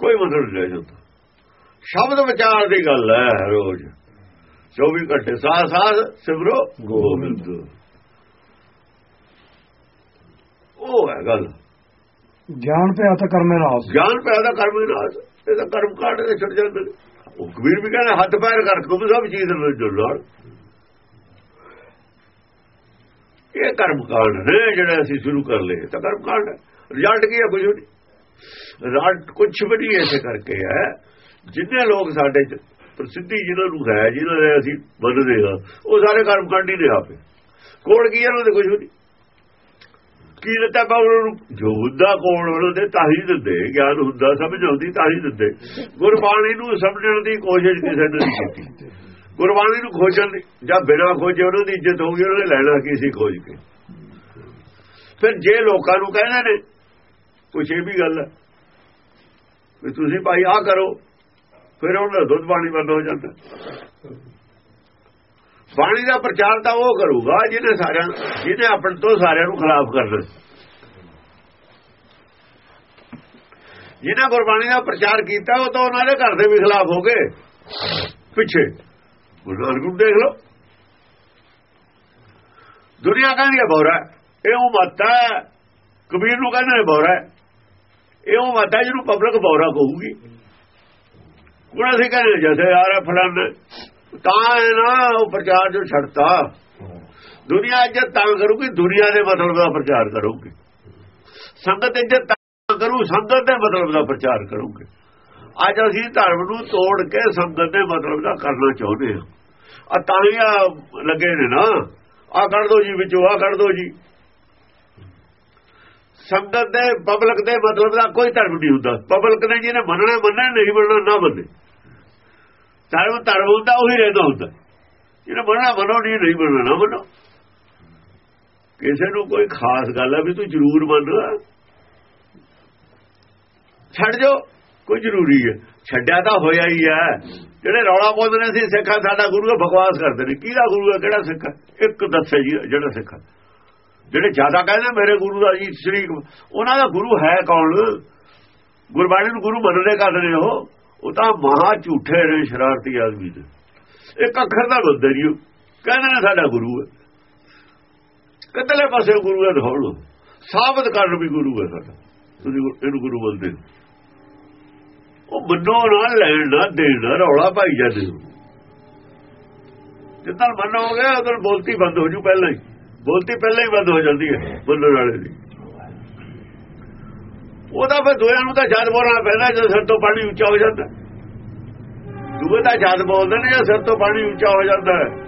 ਕੋਈ ਬਦਲ ਨਹੀਂ ਰਹਿ ਜਾਂਦਾ। ਸ਼ਬਦ ਵਿਚਾਰ ਦੀ ਗੱਲ ਹੈ ਰੋਜ਼। 24 ਘੰਟੇ ਸਾਹ ਸਾਹ ਸਿਮਰੋ ਗੋਬਿੰਦ। ਉਹ ਹੈ ਗੱਲ। ਗਿਆਨ ਪਿਆ ਤਾਂ ਕਰਮੇ ਨਾਸ ਗਿਆਨ ਪੈਦਾ ਕਰਮ ਵਿਨਾਸ਼ ਇਹ ਤਾਂ ਕਰਮ ਕਾਟ ਦੇ ਛੱਡ ਜਾਂਦੇ। ਨੇ ਉਹ ਕਬੀਰ ਵੀ ਕਹਿੰਦਾ ਹੱਥ ਪੈਰ ਕਰ ਕੁਮ ਸਭ ਚੀਜ਼ ਨਾਲ ਜੁੜ ਇਹ ਕਰਮ ਕਾਂਡ ਨੇ ਜਿਹੜਾ ਅਸੀਂ ਸ਼ੁਰੂ ਕਰ ਲਏ। ਤਾਂ ਕਰਮ ਕਾਂਡ ਰਿਜ਼ਲਟ ਕੀ ਹੈ ਕੁਝ ਨਹੀਂ। ਰਿਜ਼ਲਟ ਕੁਝ ਵੀ ਨਹੀਂ ਐਸੇ ਕਰਕੇ ਹੈ। ਜਿੰਨੇ ਲੋਕ ਸਾਡੇ ਚ ਪ੍ਰਸਿੱਧੀ ਜਿਹਨਾਂ ਨੂੰ ਹੈ, ਜਿਹਨਾਂ ਦੇ ਅਸੀਂ ਮੰਨਦੇ ਹਾਂ, ਉਹ ਸਾਰੇ ਕਰਮ ਕਾਂਡ ਹੀ ਨੇ ਆਪੇ। ਕੋੜ ਕੀ ਇਹਨਾਂ ਦੇ ਕੁਝ ਨਹੀਂ। ਕੀ ਦਿੱਤਾ ਬਾ ਨੂੰ? ਜੋ ਹੁੰਦਾ ਕੋਲ ਉਹਨਾਂ ਦੇ, ਤਾਂ ਹੀ ਦਿੰਦੇ। ਗਿਆਨ ਹੁੰਦਾ, ਸਮਝ ਆਉਂਦੀ, ਤਾਂ ਹੀ ਦਿੰਦੇ। ਗੁਰਬਾਣੀ ਨੂੰ ਸਮਝਣ ਦੀ ਕੋਸ਼ਿਸ਼ ਕਿਸੇ ਨੇ ਨਹੀਂ ਕੀਤੀ। ਗੁਰਬਾਣੀ ਨੂੰ ਖੋਜਣ ਦੀ, ਜਾਂ ਬਿਨਾਂ ਖੋਜੇ ਉਹਨਾਂ ਦੀ ਇੱਜ਼ਤ ਹੋਊਗੀ, ਉਹਨਾਂ ਨੇ ਲੈਣਾ ਕੀ ਸੀ ਖੋਜ ਕੇ। ਫਿਰ ਜੇ ਲੋਕਾਂ ਨੂੰ ਕਹਿੰਦੇ ਨੇ, ਕੁਛ ਇਹ ਵੀ ਗੱਲ ਹੈ ਵੀ ਤੁਸੀਂ ਭਾਈ ਆ ਕਰੋ ਫਿਰ ਉਹਨਾਂ ਦਾ ਦੁੱਧ ਪਾਣੀ ਬੰਦ ਹੋ ਜਾਂਦਾ। ਬਾਣੀ ਦਾ ਪ੍ਰਚਾਰ ਤਾਂ ਉਹ ਕਰੂਗਾ ਜਿਹਨੇ ਸਾਰਿਆਂ ਜਿਹਨੇ ਆਪਣੇ ਤੋਂ ਸਾਰਿਆਂ ਨੂੰ ਖਿਲਾਫ ਕਰਨਾ। ਜਿਹਨੇ ਗੁਰਬਾਣੀ ਦਾ ਪ੍ਰਚਾਰ ਕੀਤਾ, ਉਹ ਤਾਂ ਉਹਨਾਂ ਦੇ ਘਰ ਦੇ ਵੀ ਖਿਲਾਫ ਹੋ ਗਏ। ਪਿੱਛੇ। ਗੁਰੂ ਦੇਖ ਲਓ। ਦੁਨੀਆ ਕਹਿੰਦੀ ਹੈ, ਬੋਰਾ ਇਹ ਉਹ ਮਤ ਹੈ। ਕਬੀਰ ਨੂੰ ਕਹਿੰਦੇ ਨੇ, ਬੋਰਾ ਇਹ ਉਹ ਮਤ ਹੈ ਜਿਹਨੂੰ ਪਬਲਿਕ ਬੋਰਾ ਕਹੂਗੀ। ਹੁਣ ਅਸੀਂ ਕਹਿੰਦੇ ਜੈਸੇ ਯਾਰ ਫਲਨ ਤਾਂ ਹੈ ਨਾ ਉਹ ਪ੍ਰਚਾਰ ਜੋ ਛੱਡਤਾ। ਦੁਨੀਆ ਇੱਜ਼ਤ ਤਾਂ ਕਰੂਗੀ, ਦੁਨੀਆ ਦੇ ਮਤਲਬ ਦਾ ਪ੍ਰਚਾਰ ਕਰੂਗੀ। ਸੰਗਤ ਇੱਜ਼ਤ ਤਾਂ ਕਰੂ, ਸੰਗਤ ਦੇ ਮਤਲਬ ਦਾ ਪ੍ਰਚਾਰ ਕਰੂਗੀ। ਅੱਜ ਅਸੀਂ ਧਰਮ ਨੂੰ ਤੋੜ ਕੇ ਸੰਗਤ ਦੇ ਮਤਲਬ ਦਾ ਕਰਨਾ ਚਾਹੁੰਦੇ ਹਾਂ। ਆ ਤਾਂ ਹੀ ਆ ਲੱਗੇ ਨੇ ਨਾ। ਆ ਕੱਢ ਦੋ ਜੀ ਵਿੱਚੋਂ, ਆ ਕੱਢ ਦੋ ਜੀ। ਸੰਗਤ ਦੇ, ਪਬਲਿਕ ਦੇ ਮਤਲਬ ਦਾ ਕੋਈ ਧਰਮ ਨਹੀਂ ਹੁੰਦਾ। ਪਬਲਿਕ ਨੇ ਜਿਹਨੇ ਮੰਨਣਾ ਮੰਨਣਾ, ਨਹੀਂ ਮੰਨਣਾ, ਨਾ ਮੰਨੇ। ਧਰਮ ਧਰਮ ਹੁੰਦਾ, ਉਹੀ ਰਹਿੰਦਾ ਹੁੰਦਾ। ਜਿਹੜਾ ਮੰਨਣਾ ਮੰਨੋ ਨਹੀਂ ਨਹੀਂ ਮੰਨਣਾ ਨਾ ਮੰਨੋ ਕਿਸੇ ਨੂੰ ਕੋਈ ਖਾਸ ਗੱਲ ਹੈ ਵੀ ਤੂੰ ਜ਼ਰੂਰ ਮੰਨ ਛੱਡ ਜੋ ਕੋਈ ਜ਼ਰੂਰੀ ਹੈ। ਛੱਡਿਆ ਤਾਂ ਹੋਇਆ ਹੀ ਹੈ। ਜਿਹੜੇ ਰੌਲਾ ਪਾਉਂਦੇ ਨੇ ਸੀ ਸਿੱਖਾਂ, ਸਾਡਾ ਗੁਰੂ ਹੈ, ਬਕਵਾਸ ਕਰਦੇ ਨੇ। ਕਿਹਦਾ ਗੁਰੂ ਹੈ, ਕਿਹੜਾ ਸਿੱਖ ਇੱਕ ਦੱਸੇ ਜੀ, ਜਿਹੜਾ ਸਿੱਖ ਜਿਹੜੇ ਜ਼ਿਆਦਾ ਕਹਿੰਦੇ, ਮੇਰੇ ਗੁਰੂ ਦਾ ਜੀ ਸ਼ਰੀਕ ਉਹਨਾਂ ਦਾ ਗੁਰੂ ਹੈ ਕੌਣ? ਗੁਰਬਾਣੀ ਨੂੰ ਗੁਰੂ ਮੰਨਦੇ ਕਰਦੇ ਨੇ ਉਹ? ਉਹ ਤਾਂ ਮਹਾ ਝੂਠੇ ਨੇ ਸ਼ਰਾਰਤੀ ਆਦਮੀ ਨੇ ਇੱਕ ਅੱਖਰ ਦਾ ਬੰਦੇ ਨਹੀਂ ਉਹ। ਨੇ ਸਾਡਾ ਗੁਰੂ ਹੈ। ਕਿੱਧਰਲੇ ਪਾਸੇ ਗੁਰੂ ਹੈ ਦਿਖਾਉਣ ਸਾਬਤ ਕਰਨ ਵੀ ਗੁਰੂ ਹੈ ਸਾਡਾ। ਤੁਸੀਂ ਇਹਨੂੰ ਗੁਰੂ ਬੋਲਦੇ ਉਹ ਮੰਨੋ ਨਾਲ ਲੈਣ ਨਾ, ਦੇਣ ਰੌਲਾ ਪਾਈ ਜਾਂਦੇ ਜਿੱਦਾਂ ਮੰਨੋਗੇ, ਉਦੋਂ ਬੋਲਤੀ ਬੰਦ ਹੋ ਜੂ ਪਹਿਲਾਂ ਹੀ। ਬੋਲਤੀ ਪਹਿਲਾਂ ਹੀ ਬੰਦ ਹੋ ਜਾਂਦੀ ਹੈ ਬੋਲਣ ਵਾਲੇ ਦੀ। ਉਹਦਾ ਫਿਰ ਦੋਆਂ ਨੂੰ ਤਾਂ ਜਦ ਬੋਲਣਾ ਪੈਂਦਾ, ਜਦੋਂ ਸਿਰ ਤੋਂ ਪਾਣੀ ਉੱਚਾ ਹੋ ਜਾਂਦਾ। ਦੂਏ ਤਾਂ ਜਦ ਬੋਲਦੇ ਨੇ, ਜਦੋਂ ਸਿਰ ਤੋਂ ਪਾਣੀ ਉੱਚਾ ਹੋ ਜਾਂਦਾ। ਹੈ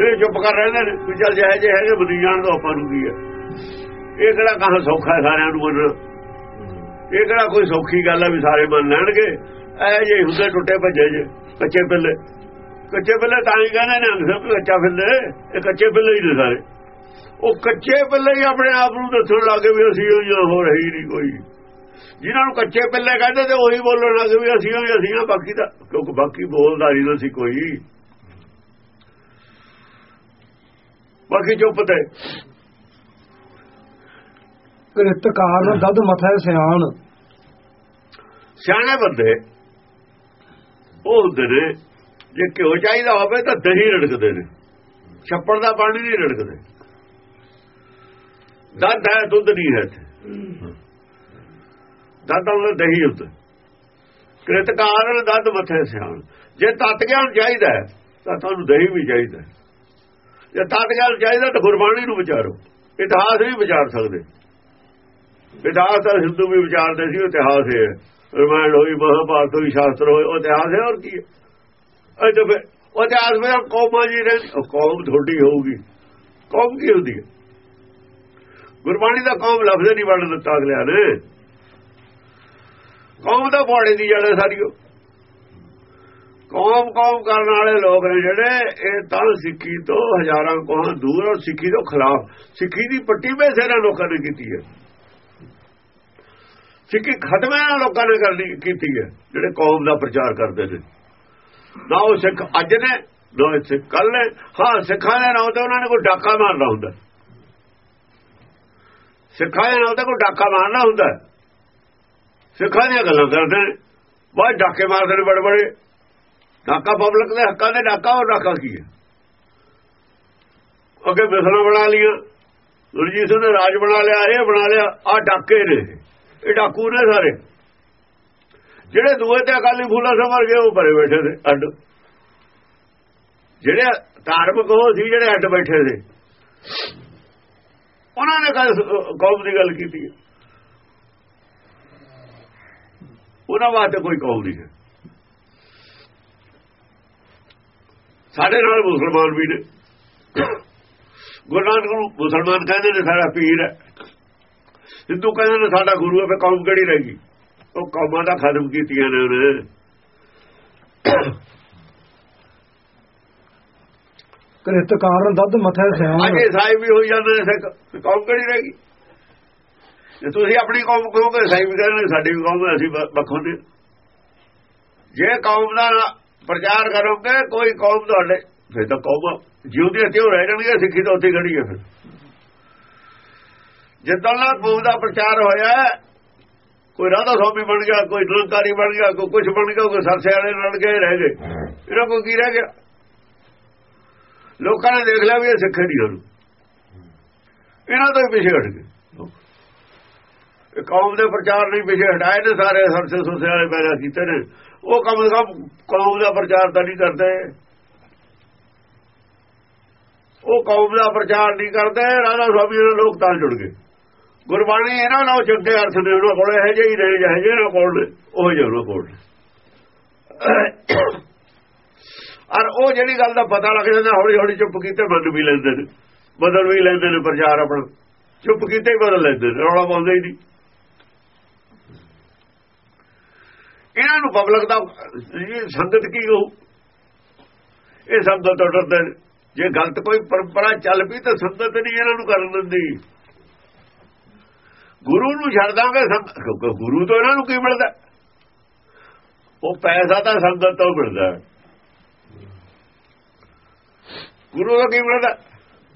ਇਹ ਚੁੱਪ ਕਰ ਰਹਿੰਦੇ ਨੇ, ਵੀ ਚੱਲ ਜਾਏ ਜੇ ਹੈਗੇ ਬਦੀ ਜਾਣ ਤੋਂ ਆਪਾਂ ਨੂੰ ਕੀ ਹੈ ਇਹ ਕਿਹੜਾ ਕਹਾਂ ਸੌਖਾ ਸਾਰਿਆਂ ਨੂੰ ਮੰਨਣਾ? ਇਹ ਕਿਹੜਾ ਕੋਈ ਸੌਖੀ ਗੱਲ ਹੈ ਵੀ ਸਾਰੇ ਮੰਨ ਲੈਣਗੇ? ਐ ਜੇ ਹੁੰਦੇ ਟੁੱਟੇ ਭੱਜੇ ਜੇ ਕੱਚੇ ਪਿੱਲੇ। ਕੱਚੇ ਪਿੱਲੇ ਤਾਂ ਹੀ ਕਹਿੰਦੇ ਨੇ ਅੰਗ ਕੱਚਾ ਪਿੱਲੇ, ਇਹ ਕੱਚੇ ਪਿੱਲੇ ਹੀ ਨੇ ਸਾਰੇ। ਉਹ ਕੱਚੇ ਪਿੱਲੇ ਹੀ ਆਪਣੇ ਆਪ ਨੂੰ ਦੱਸਣ ਲੱਗੇ ਵੀ ਅਸੀਂ ਉਹ ਹੋ ਰਹੀ ਨਹੀਂ ਕੋਈ। ਜਿਨ੍ਹਾਂ ਨੂੰ ਕੱਚੇ ਪਿੱਲੇ ਕਹਿੰਦੇ ਤੇ ਉਹੀ ਬੋਲਣ ਲੱਗੇ ਵੀ ਅਸੀਂ ਹੀ ਅਸੀਂ ਆ ਬਾਕੀ ਦਾ ਕਿਉਂਕਿ ਬਾਕੀ ਬੋਲਦਾ ਨਹੀਂ ਸੀ ਕੋਈ। ਬਾਕੀ ਚੁੱਪ ਤੇ। ਕ੍ਰਿਤ ਕਾਰਨ ਦਦ ਮਥੈ ਸਿਆਣ। ਸਿਆਣੇ ਬੰਦੇ ਉਹ ਹੁੰਦੇ ਨੇ ਜੇ ਘਿਓ ਚਾਹੀਦਾ ਹੋਵੇ ਤਾਂ ਦਹੀਂ ਰੜਕਦੇ ਨੇ। ਛੱਪੜ ਦਾ ਪਾਣੀ ਨਹੀਂ ਰੜਕਦੇ। ਦੰਦ ਹੈ, ਦੁੱਧ ਨਹੀਂ ਹੈ ਦੰਦ ਉਹ ਦਹੀਂ ਹੁੰਦਾ। ਕ੍ਰਿਤ ਕਾਰਨ ਦੰਦ ਮੱਥੇ ਸਿਆਣ। ਜੇ ਤਤ ਗਿਆਨ ਚਾਹੀਦਾ ਤਾਂ ਤੁਹਾਨੂੰ ਦਹੀਂ ਵੀ ਚਾਹੀਦਾ ਜੇ ਤਤ ਗਿਆਨ ਚਾਹੀਦਾ ਤਾਂ ਗੁਰਬਾਣੀ ਨੂੰ ਵਿਚਾਰੋ। ਇਤਿਹਾਸ ਵੀ ਵਿਚਾਰ ਸਕਦੇ। ਇਤਿਹਾਸ ਤਾਂ ਹਿੰਦੂ ਵੀ ਵਿਚਾਰਦੇ ਸੀ ਉਹ ਇਤਿਹਾਸ ਹੈ। ਰਮਾਇਣ ਹੋਈ, ਮਹਾਭਾਰਤ ਹੋਈ, ਸ਼ਾਸਤਰ ਹੋਏ, ਉਹ ਇਤਿਹਾਸ ਹੈ ਔਰ ਕੀ ਹੈ? ਇਹ ਫਿਰ ਉਹ ਇਤਿਹਾਸ ਵਿੱਚ ਕੌਮਾਂ ਜੀ ਰਹਿੰਦੀ ਕੌਮ ਥੋੜੀ ਹੋਊਗੀ। ਕੌਮ ਕੀ ਹੁੰਦੀ ਹੈ? ਗੁਰਬਾਣੀ ਦਾ ਕੌਮ ਲਫ਼ਜ਼ ਨਹੀਂ ਵੜ ਦਿੱਤਾ ਅਗਲਿਆਂ ਨੇ। ਕੌਮ ਦਾ ਬੋੜੇ ਦੀ ਜੜ ਸਾਰੀਓ ਕੌਮ ਕੌਮ ਕਰਨ ਵਾਲੇ ਲੋਕ ਨੇ ਜਿਹੜੇ, ਇਹ ਤਾਂ ਸਿੱਖੀ ਤੋਂ ਹਜ਼ਾਰਾਂ ਕੋਹਾਂ ਦੂਰ ਔਰ ਸਿੱਖੀ ਤੋਂ ਖਿਲਾਫ। ਸਿੱਖੀ ਦੀ ਪੱਟੀ ਬੇਸੇਰਾ ਲੋਕਾਂ ਨੇ ਕੀਤੀ ਹੈ। ਸਿੱਖੀ ਖਤਮੇ ਨਾਲ ਲੋਕਾਂ ਨੇ ਕਰਨੀ ਕੀਤੀ ਹੈ, ਜਿਹੜੇ ਕੌਮ ਦਾ ਪ੍ਰਚਾਰ ਕਰਦੇ ਨੇ। ਨਾ ਉਹ ਸਿੱਖ ਅੱਜ ਨੇ, ਨਾ ਸਿੱਖ ਕੱਲ ਨੇ। ਹਾਂ, ਸਿੱਖਾਂ ਦੇ ਨਾਂ ਤੇ ਉਹਨਾਂ ਨੇ ਕੋਈ ਡਾਕਾ ਮਾਰਨਾ ਹੁੰਦਾ। ਸਿੱਖਾਂ ਦੇ ਨਾਮ ਤੇ ਕੋਈ ਡਾਕਾ ਮਾਰਨਾ ਹੁੰਦਾ। ਸਿੱਖਾਂ ਦੀਆਂ ਗੱਲਾਂ ਕਰਦੇ ਨੇ। ਬਾਅਦ ਡਾਕੇ ਮਾਰਦੇ ਨੇ ਬੜੇ ਬੜੇ। ਡਾਕਾ ਪਬਲਿਕ ਦੇ ਹੱਕਾਂ ਦੇ ਡਾਕਾ ਉਹ ਡਾਕਾ ਕੀ ਹੈ? ਅੱਗੇ ਮਿਸਲਾਂ ਬਣਾ ਲੀਆਂ ਗੁਰਜੀਤ ਸਿੰਘ ਨੇ ਰਾਜ ਬਣਾ ਲਿਆ, ਇਹ ਬਣਾ ਲਿਆ ਆ ਡਾਕੇ ਨੇ। ਇਹ ਡਾਕੂ ਨੇ ਸਾਰੇ। ਜਿਹੜੇ ਦੂਏ ਤੇ ਅਕਾਲੀ ਫੂਲਾ ਸਮਰ ਗਏ, ਉਹ ਪਰੇ ਬੈਠੇ ਨੇ, ਅੱਡ। ਜਿਹੜੇ ਧਾਰਮਿਕ ਉਹ ਸੀ, ਜਿਹੜੇ ਅੱਡ ਬੈਠੇ ਸੀ ਉਹਨਾਂ ਨੇ ਕੌਮ ਦੀ ਗੱਲ ਕੀਤੀ ਉਹਨਾਂ ਵਾਸਤੇ ਕੋਈ ਕੌਮ ਨਹੀਂ ਹੈ। ਸਾਡੇ ਨਾਲ ਮੁਸਲਮਾਨ ਵੀ ਨੇ। ਗੁਰੂ ਨਾਨਕ ਨੂੰ ਮੁਸਲਮਾਨ ਕਹਿੰਦੇ ਨੇ ਸਾਡਾ ਪੀਰ ਹੈ। ਹਿੰਦੂ ਕਹਿੰਦੇ ਨੇ ਸਾਡਾ ਗੁਰੂ ਹੈ ਫੇ ਕੌਮ ਕਿਹੜੀ ਰਹੇਗੀ ਉਹ ਕੌਮਾਂ ਦਾ ਖਤਮ ਕੀਤੀਆਂ ਨੇ ਉਹਨੇ। ਕ੍ਰਿਤ ਕਾਰਨ ਦਦ ਮਥੈ ਸਿਆਣ ਅਜੇ ਸਾਈ ਵੀ ਹੋਈ ਜਾਂਦੇ ਨੇ ਸਿੱਖ ਕੌਮ ਕਿਹੜੀ ਰਹੇਗੀ ਜੇ ਤੁਸੀਂ ਆਪਣੀ ਕੌਮ ਕਹੋਗੇ ਸਾਈ ਵੀ ਕਹਿੰਦੇ ਸਾਡੀ ਵੀ ਕੌਮ ਅਸੀਂ ਵੱਖੋਂ ਨੇ ਜੇ ਕੌਮ ਦਾ ਪ੍ਰਚਾਰ ਕਰੋਗੇ, ਕੋਈ ਕੌਮ ਤੁਹਾਡੇ, ਫਿਰ ਤਾਂ ਕੌਮ ਜਿਉਂਦੀ ਤੇ ਹੋ ਰਹਿ ਜਾਣਗੇ, ਸਿੱਖੀ ਤਾਂ ਉੱਥੇ ਖੜੀ ਹੈ ਫਿਰ। ਜਿੱਦਾਂ ਦਾ ਕੌਮ ਦਾ ਪ੍ਰਚਾਰ ਹੋਇਆ, ਕੋਈ ਰਾਧਾ ਸਵਾਮੀ ਬਣ ਗਿਆ, ਕੋਈ ਨਿਰੰਕਾਰੀ ਬਣ ਗਿਆ, ਕੋਈ ਕੁਝ ਬਣ ਗਿਆ, ਕੋਈ ਸਰਸੇ ਵਾਲੇ ਲੜ ਗਏ ਰਹਿ ਗਏ। ਇਹਨਾਂ ਕੋ ਕੀ ਰਹਿ ਗਿਆ? ਲੋਕਾਂ ਨੇ ਦੇਖ ਲਿਆ ਵੀ ਇਹ ਸਿੱਖੇ ਨਹੀਂ ਹਨ ਇਹਨਾਂ ਤੋਂ ਹੀ ਪਿੱਛੇ ਹਟ ਗਏ। ਕੌਮ ਦੇ ਪ੍ਰਚਾਰ ਨਹੀਂ ਪਿੱਛੇ ਹਟਾਏ ਨੇ ਸਾਰੇ, ਸਰਸੇ ਸੁਸੇ ਵਾਲੇ ਪੈਦਾ ਕੀਤੇ ਨੇ। ਉਹ ਕਮ ਸੇ ਕਮ ਕੌਮ ਦਾ ਪ੍ਰਚਾਰ ਤਾਂ ਨਹੀਂ ਕਰਦੇ। ਉਹ ਕੌਮ ਦਾ ਪ੍ਰਚਾਰ ਨਹੀਂ ਕਰਦੇ ਰਾਧਾ ਸੁਆਮੀ ਦੇ ਲੋਕ ਤਾਂ ਜੁੜ ਗਏ। ਗੁਰਬਾਣੀ ਇਹਨਾਂ ਨਾਲ ਚੰਗੇ ਅਰਥ ਨੇ ਉਹਨਾਂ ਕੋਲ ਇਹ ਜਿਹੇ ਹੀ ਰਹੇ ਜਿਹੇ ਜਿਹੇ ਇਹਨਾਂ ਕੋਲ ਨੇ, ਉਹ ਜਿਹੇ ਉਹਨਾਂ ਕੋਲ ਨੇ। ਔਰ ਉਹ ਜਿਹੜੀ ਗੱਲ ਦਾ ਪਤਾ ਲੱਗ ਜਾਂਦਾ ਹੌਲੀ ਹੌਲੀ ਚੁੱਪ ਕੀਤੇ ਮੰਨ ਵੀ ਲੈਂਦੇ ਨੇ। ਬਦਲ ਵੀ ਲੈਂਦੇ ਨੇ ਪ੍ਰਚਾਰ ਆਪਣਾ। ਚੁੱਪ ਕੀਤੇ ਹੀ ਬਦਲ ਲੈਂਦੇ ਨੇ, ਰੌਲਾ ਪਾਉਂਦੇ ਹੀ ਨਹੀਂ। ਇਹਨਾਂ ਨੂੰ ਪਬਲਿਕ ਦਾ ਸੰਗਤ ਕੀ ਹੋ ਇਹ ਸੰਗਤ ਤੋਂ ਡਰਦੇ ਨੇ। ਜੇ ਗਲਤ ਕੋਈ ਪਰੰਪਰਾ ਚੱਲ ਪਈ ਤਾਂ ਸੰਗਤ ਨਹੀਂ ਇਹਨਾਂ ਨੂੰ ਕਰਨ ਦਿੰਦੀ। ਗੁਰੂ ਨੂੰ ਛੱਡ ਦਾਂਗੇ ਸੰਗ- ਕਿਉਂਕਿ ਗੁਰੂ ਤੋਂ ਇਹਨਾਂ ਨੂੰ ਕੀ ਮਿਲਦਾ? ਉਹ ਪੈਸਾ ਤਾਂ ਸੰਗਤ ਤੋਂ ਮਿਲਦਾ ਹੈ। ਗੁਰੂ ਦਾ ਕੀ ਮਿਲਦਾ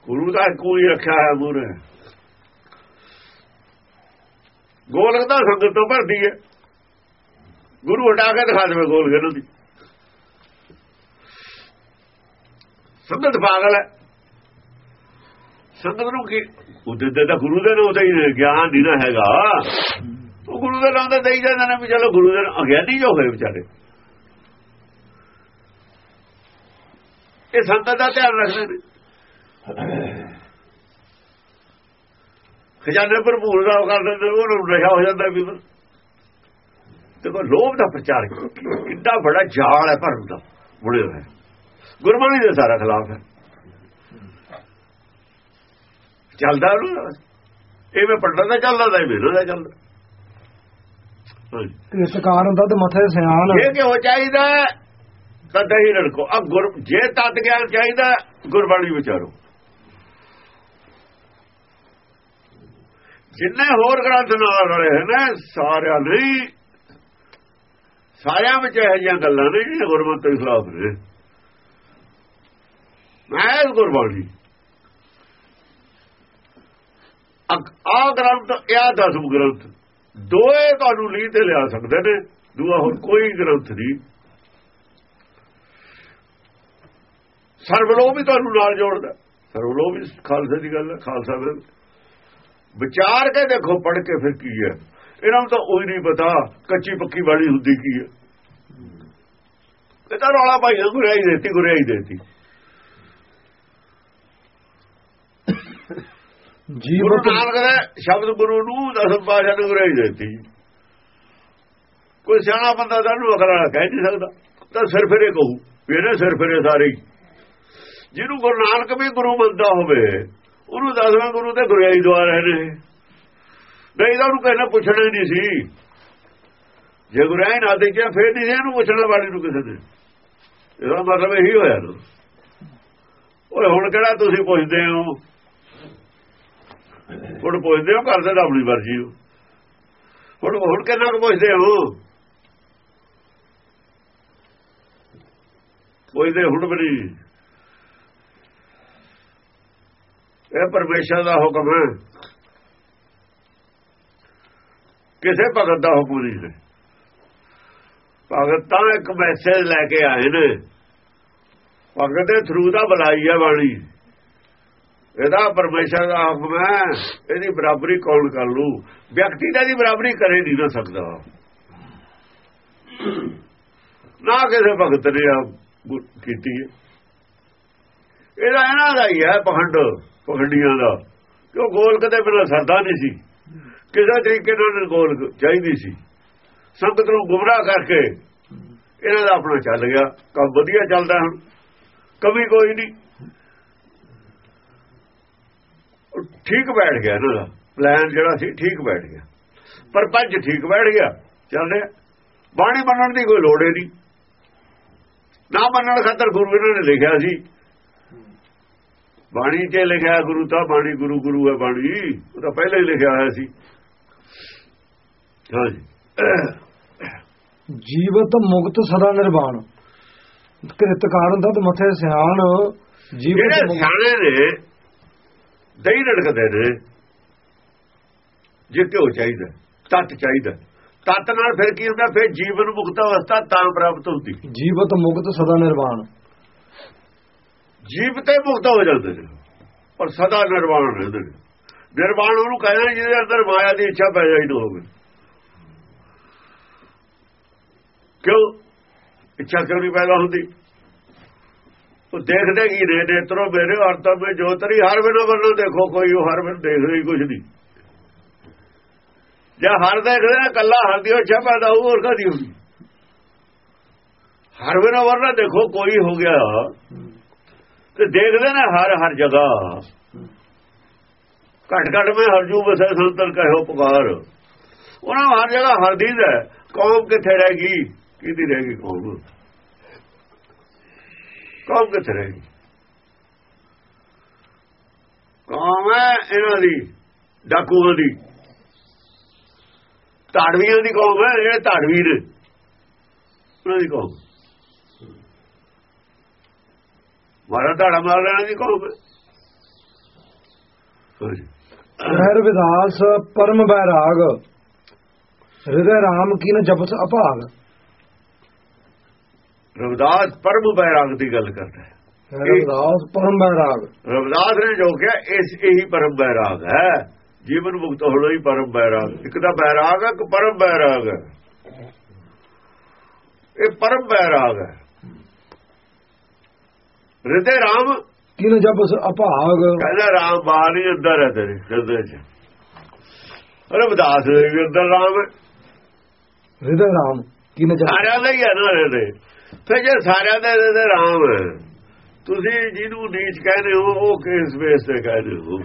ਗੁਰੂ ਦਾ ਕੋਈ ਰੱਖਿਆ ਹੈ ਮੂਰੇ ਗੋਲਕ ਤਾਂ ਸੰਗਤ ਤੋਂ ਭਰਦੀ ਹੈ ਗੁਰੂ ਹਟਾ ਕੇ ਦਿਖਾ ਦੇਵੇ ਗੋਲਕ ਇਹਨਾਂ ਦੀ ਸੰਗਤ ਪਾਗਲ ਹੈ ਸੰਗਤ ਨੂੰ ਕੀ ਉਹਦੇ ਤੇ ਤਾਂ ਗੁਰੂ ਦੇ ਤੇ ਹੀ ਗਿਆਨ ਨਹੀਂ ਨਾ ਹੈਗਾ ਉਹ ਗੁਰੂ ਦੇ ਨਾਮ ਤੇ ਦੇਈ ਜਾਂਦੇ ਨੇ ਵੀ ਚਲੋ ਗੁਰੂ ਦੇ ਅਗਿਆਨੀ ਜੋ ਹੋਏ ਵਿਚਾਰੇ ਇਹ ਸੰਗਤ ਦਾ ਧਿਆਨ ਰੱਖਦੇ ਨੇ। ਖਜ਼ਾਨੇ ਭਰਪੂਰ ਦਾ ਕਰ ਦਿੰਦੇ ਨੇ, ਉਹਨਾਂ ਨਸ਼ਾ ਹੋ ਜਾਂਦਾ ਵੀ। ਦੇਖੋ ਲੋਭ ਦਾ ਪ੍ਰਚਾਰ ਕਿੰਨਾ ਬੜਾ ਜਾਲ ਹੈ ਭਰਮ ਦਾ ਬੁੜੇ ਹੋਏ। ਗੁਰਬਾਣੀ ਦੇ ਸਾਰਾ ਖਿਲਾਫ ਹੈ। ਚੱਲਦਾ ਇਹ ਮੈਂ ਪੜਦਾ ਤਾਂ ਚੱਲਦਾ ਤਾਂ ਮੇਰੇ ਦਾ ਚੱਲਦਾ। ਹਾਂਜੀ। ਇਤਕਾਰ ਹੁੰਦਾ ਤੇ ਮੱਥੇ ਸਿਆਣ। ਇਹ ਕਿਉਂ ਚਾਹੀਦਾ? ਤਾਂ ਦਹੀਂ ਰੜਕੋ ਆ ਗੁਰ ਜੇ ਤਤ ਗਿਆਨ ਚਾਹੀਦਾ, ਗੁਰਬਾਣੀ ਵਿਚਾਰੋ। ਜਿੰਨੇ ਹੋਰ ਗ੍ਰੰਥ ਨਾਲ ਰਲੇ ਹਨ ਸਾਰਿਆਂ ਲਈ ਸਾਰਿਆਂ ਵਿੱਚ ਇਹ ਜਿਹੀਆਂ ਗੱਲਾਂ ਨੇ ਜਿਹੜੀਆਂ ਗੁਰਮਤਿ ਦੇ ਖਿਲਾਫ ਨੇ। ਮੈਂ ਗੁਰਬਾਣੀ। ਆ ਗ੍ਰੰਥ, ਇਹ ਦਸਮ ਗ੍ਰੰਥ, ਦੋਏ ਤੁਹਾਨੂੰ ਲੀ ਤੇ ਲਿਆ ਸਕਦੇ ਨੇ। ਦੂਆ ਹੋਰ ਕੋਈ ਗ੍ਰੰਥ ਨਹੀਂ। ਸਰਵਲੋਭ ਵੀ ਤੁਹਾਨੂੰ ਨਾਲ ਜੋੜਦਾ। ਸਰਵਲੋਭ ਵੀ ਖਾਲਸੇ ਦੀ ਗੱਲ ਹੈ ਖਾਲਸਾ ਦੇ। ਵਿਚਾਰ ਕੇ ਦੇਖੋ ਪੜ ਕੇ ਫਿਰ ਕੀ ਹੈ। ਇਹਨਾਂ ਨੂੰ ਤਾਂ ਉਹੀ ਨਹੀਂ ਪਤਾ ਕੱਚੀ ਪੱਕੀ ਵਾਲੀ ਹੁੰਦੀ ਕੀ ਹੈ। ਇਹ ਤਾਂ ਰੌਲਾ ਭਾਈ ਗੁਰਿਆਈ ਦੇਤੀ ਗੁਰਿਆਈ ਦੇਤੀ। ਗੁਰੂ ਜੀਵਤ ਨਾਨਕ ਦੇ ਸ਼ਬਦ ਗੁਰੂ ਨੂੰ ਦਸਮ ਪਾਸ਼ਾ ਨੇ ਗੁਰਿਆਈ ਦੇਤੀ। ਕੋਈ ਸਿਆਣਾ ਬੰਦਾ ਤਾਂ ਨੂੰ ਅਕਲ ਕਹਿ ਨਹੀਂ ਸਕਦਾ। ਤਾਂ ਸਿਰ ਫਿਰੇ ਕਹੂ ਵੀ ਇਹਨੇ ਸਿਰ ਫਿਰੇ ਸਾਰੇ ਹੀ। ਜਿਹਨੂੰ ਗੁਰੂ ਨਾਨਕ ਵੀ ਗੁਰੂ ਮੰਨਦਾ ਹੋਵੇ, ਉਹਨੂੰ ਦਸਵੇਂ ਗੁਰੂ ਤੇ ਗੁਰਿਆਈ ਦਵਾ ਰਹੇ ਨੇ। ਨਹੀਂ ਤਾਂ ਉਹਨੂੰ ਕਹਿੰਦਾ ਪੁੱਛਣਾ ਹੀ ਨਹੀਂ ਸੀ। ਜੇ ਗੁਰਿਆਈ ਨਾ ਦੇਖਿਆ, ਫੇਰ ਨਹੀਂ ਸੀ ਇਹਨੂੰ ਪੁੱਛਣਾ ਵਾਲੀ ਨੂੰ ਕਿਸੇ ਨੇ। ਇਹਦਾ ਮਤਲਬ ਇਹੀ ਹੋਇਆ ਨਾ। ਓਏ, ਹੁਣ ਕਿਹੜਾ ਤੁਸੀਂ ਪੁੱਛਦੇ ਹੋ? ਹੁਣ ਪੁੱਛਦੇ ਹੋ ਕਰਦੇ ਤਾਂ ਆਪਣੀ ਮਰਜ਼ੀ ਹੋ। ਹੁਣ ਹੁਣ ਕਿੰਨਾ ਕੁ ਪੁੱਛਦੇ ਹੋ? ਪੁੱਛਦੇ ਹੁਣ ਵੀ ਨਹੀਂ ਇਹ ਪਰਮੇਸ਼ਰ ਦਾ ਹੁਕਮ ਹੈ। ਕਿਸੇ ਭਗਤ ਦਾ ਹੁਕਮ ਨਹੀਂ ਹੈ। ਭਗਤ ਤਾਂ ਇੱਕ ਮੈਸੇਜ ਲੈ ਕੇ ਆਏ ਨੇ। ਭਗਤ ਦੇ ਥਰੂ ਦਾ ਬੁਲਾਈ ਹੈ ਬਾਣੀ। ਇਹਦਾ ਪਰਮੇਸ਼ਰ ਦਾ ਹੁਕਮ ਹੈ, ਇਹਦੀ ਬਰਾਬਰੀ ਕੌਣ ਕਰ ਲੂ? ਵਿਅਕਤੀ ਦਾ ਦੀ ਬਰਾਬਰੀ ਕਰੇ ਨਹੀਂ ਨਾ ਸਕਦਾ। ਨਾ ਕਿਸੇ ਭਗਤ ਨੇ ਆ ਕੀਤੀ ਹੈ। ਇਹਦਾ ਇਹਨਾਂ ਦਾ ਹੀ ਹੈ ਪਖੰਡ, ਪਖੰਡੀਆਂ ਦਾ। ਕਿਉਂ ਗੋਲ ਕਦੇ ਬਿਨਾਂ ਸਰਦਾ ਨਹੀਂ ਸੀ? ਕਿਸੇ ਤਰੀਕੇ ਨਾਲ ਗੋਲ ਚਾਹੀਦੀ ਸੀ? ਸੰਗਤ ਨੂੰ ਗੁੰਮਰਾਹ ਕਰਕੇ ਇਹਨਾਂ ਦਾ ਆਪਣਾ ਚੱਲ ਗਿਆ। ਕੰਮ ਵਧੀਆ ਚੱਲਦਾ ਹੁਣ। ਕਮੀ ਕੋਈ ਨਹੀਂ। ਠੀਕ ਬੈਠ ਗਿਆ ਇਹਨਾਂ ਦਾ। ਪਲਾਨ ਜਿਹੜਾ ਸੀ ਠੀਕ ਬੈਠ ਗਿਆ। ਪਰ ਪੰਜ ਠੀਕ ਬੈਠ ਗਿਆ। ਚੱਲ ਰਿਹਾ। ਬਾਣੀ ਮੰਨਣ ਦੀ ਕੋਈ ਲੋੜ ਹੀ ਨਹੀਂ। ਨਾ ਮੰਨਣ ਖਾਤਰ ਗੁਰੂ ਇਹਨਾਂ ਨੇ ਲਿਖਿਆ ਸੀ ਬਾਣੀ 'ਚ ਲਿਖਿਆ ਗੁਰੂ ਤਾਂ ਬਾਣੀ ਗੁਰੂ ਗੁਰੂ ਹੈ ਬਾਣੀ। ਉਹ ਤਾਂ ਪਹਿਲਾਂ ਹੀ ਲਿਖਿਆ ਹੋਇਆ ਸੀ। ਹਾਂਜੀ ਜੀਵਤ ਮੁਕਤ ਸਦਾ ਨਿਰਵਾਣ। ਕਿਰਤਕਾਰ ਹੁੰਦਾ ਤੇ ਮੱਥੇ ਸਿਆਣ। ਜੀਵਤ ਸਿਆਣੇ ਨੇ ਦਹੀਂ ਰੜਕਦੇ ਨੇ ਜੇ ਘਿਓ ਚਾਹੀਦਾ ਤਤ ਚਾਹੀਦਾ। ਤਤ ਨਾਲ ਫਿਰ ਕੀ ਹੁੰਦਾ? ਫਿਰ ਜੀਵਨ ਮੁਕਤ ਅਵਸਥਾ ਤਾਂ ਪ੍ਰਾਪਤ ਹੁੰਦੀ। ਜੀਵਤ ਮੁਕਤ ਸਦਾ ਨਿਰਵਾਣ। ਜੀਵ ਤੇ ਮੁਕਤ ਹੋ ਜਾਂਦੇ ਨੇ, ਪਰ ਸਦਾ ਨਿਰਵਾਣ ਰਹਿੰਦੇ ਨੇ। ਨਿਰਵਾਣ ਉਹਨੂੰ ਕਹਿੰਦੇ ਜਿਹਦੇ ਅੰਦਰ ਮਾਇਆ ਦੀ ਇੱਛਾ ਪੈ ਜਾਈ ਨਾ ਹੋਵੇ। ਕਿਉਂ? ਇੱਛਾ ਕਿਉਂ ਨਹੀਂ ਪੈਦਾ ਹੁੰਦੀ? ਉਹ ਦੇਖਦੇ ਕੀ ਨੇ, ਨੇਤਰੋ ਮੇਰੇ ਅਰਥਾਂ ਵਿੱਚ ਜੋਤਰੀ ਹਰ ਵੇਲੇ ਵੱਲੋਂ ਦੇਖੋ, ਕੋਈ ਉਹ ਹਰ ਵੇਲੇ ਦੇਖ ਹੀ ਕੁਝ ਨਹੀਂ। ਜੇ ਹਰ ਦੇਖਦੇ ਨੇ ਕੱਲਾ ਹਰ ਦੀ ਇੱਛਾ ਪੈਦਾ ਹੋਊ, ਹੋਰ ਕਦੀ ਹੁੰਦੀ ਹਰ ਵੇਲੇ ਵਰਨਾ ਦੇਖੋ, ਕੋਈ ਹੋ ਗਿਆ ਤੇ ਦੇਖਦੇ ਨੇ ਹਰ ਹਰ ਜਗ੍ਹਾ। ਘਟ ਘਟ ਮੈਂ ਹਰਜੂ ਬਸੇ ਸੰਤਨ ਕਹਿਓ ਪੁਕਾਰ। ਉਹਨਾਂ ਨੂੰ ਹਰ ਜਗ੍ਹਾ ਹਰ ਦੀਦ ਹੈ। ਕੌਮ ਕਿੱਥੇ ਰਹਿ ਗਈ? ਕਿਹਦੀ ਰਹਿ ਗਈ ਕੌਮ? ਕੌਮ ਕਿੱਥੇ ਰਹਿ ਗਈ? ਕੌਮ ਹੈ ਇਹਨਾਂ ਦੀ, ਡਾਕੂਆਂ ਦੀ। ਧਾੜਵੀਆਂ ਦੀ ਕੌਮ ਹੈ, ਜਿਹੜੇ ਧਾੜਵੀ ਨੇ ਉਹਨਾਂ ਦੀ ਕੌਮ। ਮਾਰਾ ਧਾੜਾ ਮਾਰ ਲੈਣਾ ਦੀ ਕੌਮ ਰਹਿਰ ਵਿਦਾਸ ਪਰਮ ਬੈਰਾਗ। ਹਿਰਦੇ ਰਾਮ ਕੀ ਨ ਜਪਸ ਅਭਾਗ ਰਵਿਦਾਸ ਪਰਮ ਬੈਰਾਗ ਦੀ ਗੱਲ ਕਰਦਾ ਹੈ। ਰਹਿਰ ਵਿਦਾਸ ਪਰਮ ਬੈਰਾਗ। ਰਵਿਦਾਸ ਨੇ ਜੋ ਕਿਹਾ ਇਸ ਇਹੀ ਪਰਮ ਬੈਰਾਗ ਹੈ। ਜੀਵਨ ਮੁਕਤ ਹੋਣਾ ਹੀ ਪਰਮ ਬੈਰਾਗ। ਇੱਕ ਤਾਂ ਬੈਰਾਗ ਹੈ ਇੱਕ ਪਰਮ ਬੈਰਾਗ ਹੈ। ਇਹ ਪਰਮ ਬੈਰਾਗ ਹੈ। ਹਿਰਦੇ ਰਾਮ। ਕੀ ਨ ਜਪਸ ਅਭਾਗ ਕਹਿੰਦਾ ਰਾਮ ਬਾਹਰ ਹੀ ਅੰਦਰ ਹੈ ਤੇਰੇ ਹਿਰਦੇ ਚ। ਰਵਿਦਾਸ ਦੇ ਵੀ ਅੰਦਰ ਰਾਮ। ਹੈ ਹਿਰਦੇ ਰਾਮ ਕੀ ਨ ਜਪਸ ਸਾਰਿਆਂ ਦਾ ਹੀ ਹੈ ਨਾ ਹਿਰਦੇ ਫਿਰ ਜੇ ਸਾਰਿਆਂ ਦੇ ਹਿਰਦੇ ਰਾਮ ਹੈ ਤੁਸੀਂ ਜਿਹਨੂੰ ਨੀਚ ਕਹਿੰਦੇ ਹੋ ਉਹ ਕਿਸ ਵੇਸ ਤੇ ਕਹਿੰਦੇ ਹੋ?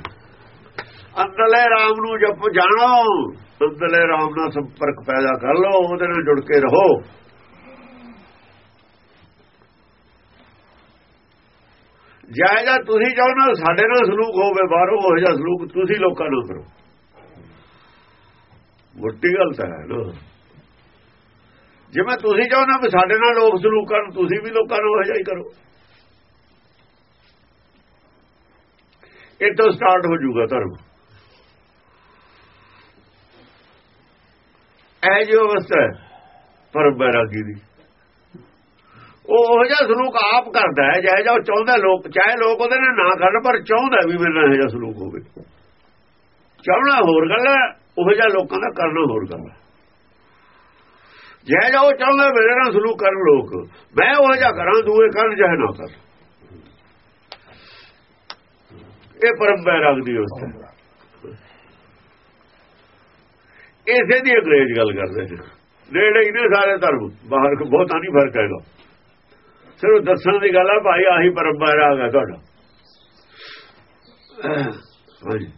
ਅੰਦਰਲੇ ਰਾਮ ਨੂੰ ਜਪ ਜਾਣੋ ਅੰਦਰਲੇ ਰਾਮ ਨਾਲ ਸੰਪਰਕ ਪੈਦਾ ਕਰ ਲਓ ਉਹਦੇ ਨਾਲ ਜੁੜ ਕੇ ਰਹੋ। ਜਾਇਦਾ ਤੁਸੀਂ ਚਾਹੁੰਦੇ ਸਾਡੇ ਨਾਲ ਸਲੂਕ ਹੋਵੇ, ਬਾਹਰੋਂ ਉਹ ਜਿਹਾ ਸਲੂਕ, ਤੁਸੀਂ ਲੋਕਾਂ ਨਾਲ ਕਰੋ। ਵੱਡੀ ਗੱਲ ਤਾਂ ਹੈ ਨਾ। ਜਿਵੇਂ ਤੁਸੀਂ ਚਾਹੁੰਦੇ ਵੀ ਸਾਡੇ ਨਾਲ ਲੋਕ ਸਲੂਕ ਕਰਨ, ਤੁਸੀਂ ਵੀ ਲੋਕਾਂ ਨਾਲ ਉਹ ਜਿਹਾ ਹੀ ਕਰੋ। ਇਹ ਤੋਂ ਸਟਾਰਟ ਹੋ ਜਾਊਗਾ ਧਰਮ। ਇਹ ਜੋ ਅਵਸਥਾ ਹੈ, ਪਰਮ ਬੈਰਾਗੀ ਦੀ। ਉਹ ਉਹ ਜਿਹਾ ਸਲੂਕ ਆਪ ਕਰਦਾ ਹੈ, ਜਿਹੇ ਜਿਹਾ ਚਾਹੁੰਦਾ ਲੋਕ, ਚਾਹੇ ਲੋਕ ਉਹਦੇ ਨਾਲ ਨਾ ਕਰਨ ਪਰ ਚਾਹੁੰਦਾ ਵੀ ਮੇਰੇ ਨਾਲ ਇਹ ਜਿਹਾ ਸਲੂਕ ਹੋਵੇ। ਚਾਹਣਾ ਹੋਰ ਗੱਲ ਹੈ, ਉਹ ਜਿਹਾ ਲੋਕਾਂ ਦਾ ਕਰਨਾ ਹੋਰ ਗੱਲ ਹੈ। ਜਿਹੇ ਜਿਹਾ ਉਹ ਚਾਹੁੰਦਾ ਮੇਰੇ ਨਾਲ ਸਲੂਕ ਕਰਨ ਲੋਕ, ਮੈਂ ਉਹ ਜਿਹਾ ਕਰਾਂ, ਦੂਏ ਕਰਨ ਚਾਹੇ ਨਾ ਕਰ ਇਹ ਪਰੰਪਰਾ ਰੱਖਦੀ ਦੀ ਅਵਸਥਾ ਇਸੇ ਦੀ ਅੰਗਰੇਜ਼ ਗੱਲ ਕਰਦੇ ਨੇ। ਨੇੜੇ ਹੀ ਨੇ ਸਾਰੇ ਧਰਮ, ਬਾਹਰ ਬਹੁਤਾ ਨਹੀਂ ਫ਼ਰਕ ਹੈਗਾ। ਸਿਰਫ ਦੱਸਣ ਦੀ ਗੱਲ ਹੈ ਭਾਈ ਆਹੀ ਪਰਮ ਬੈਰਾਗ ਤੁਹਾਡਾ। ਹਾਂਜੀ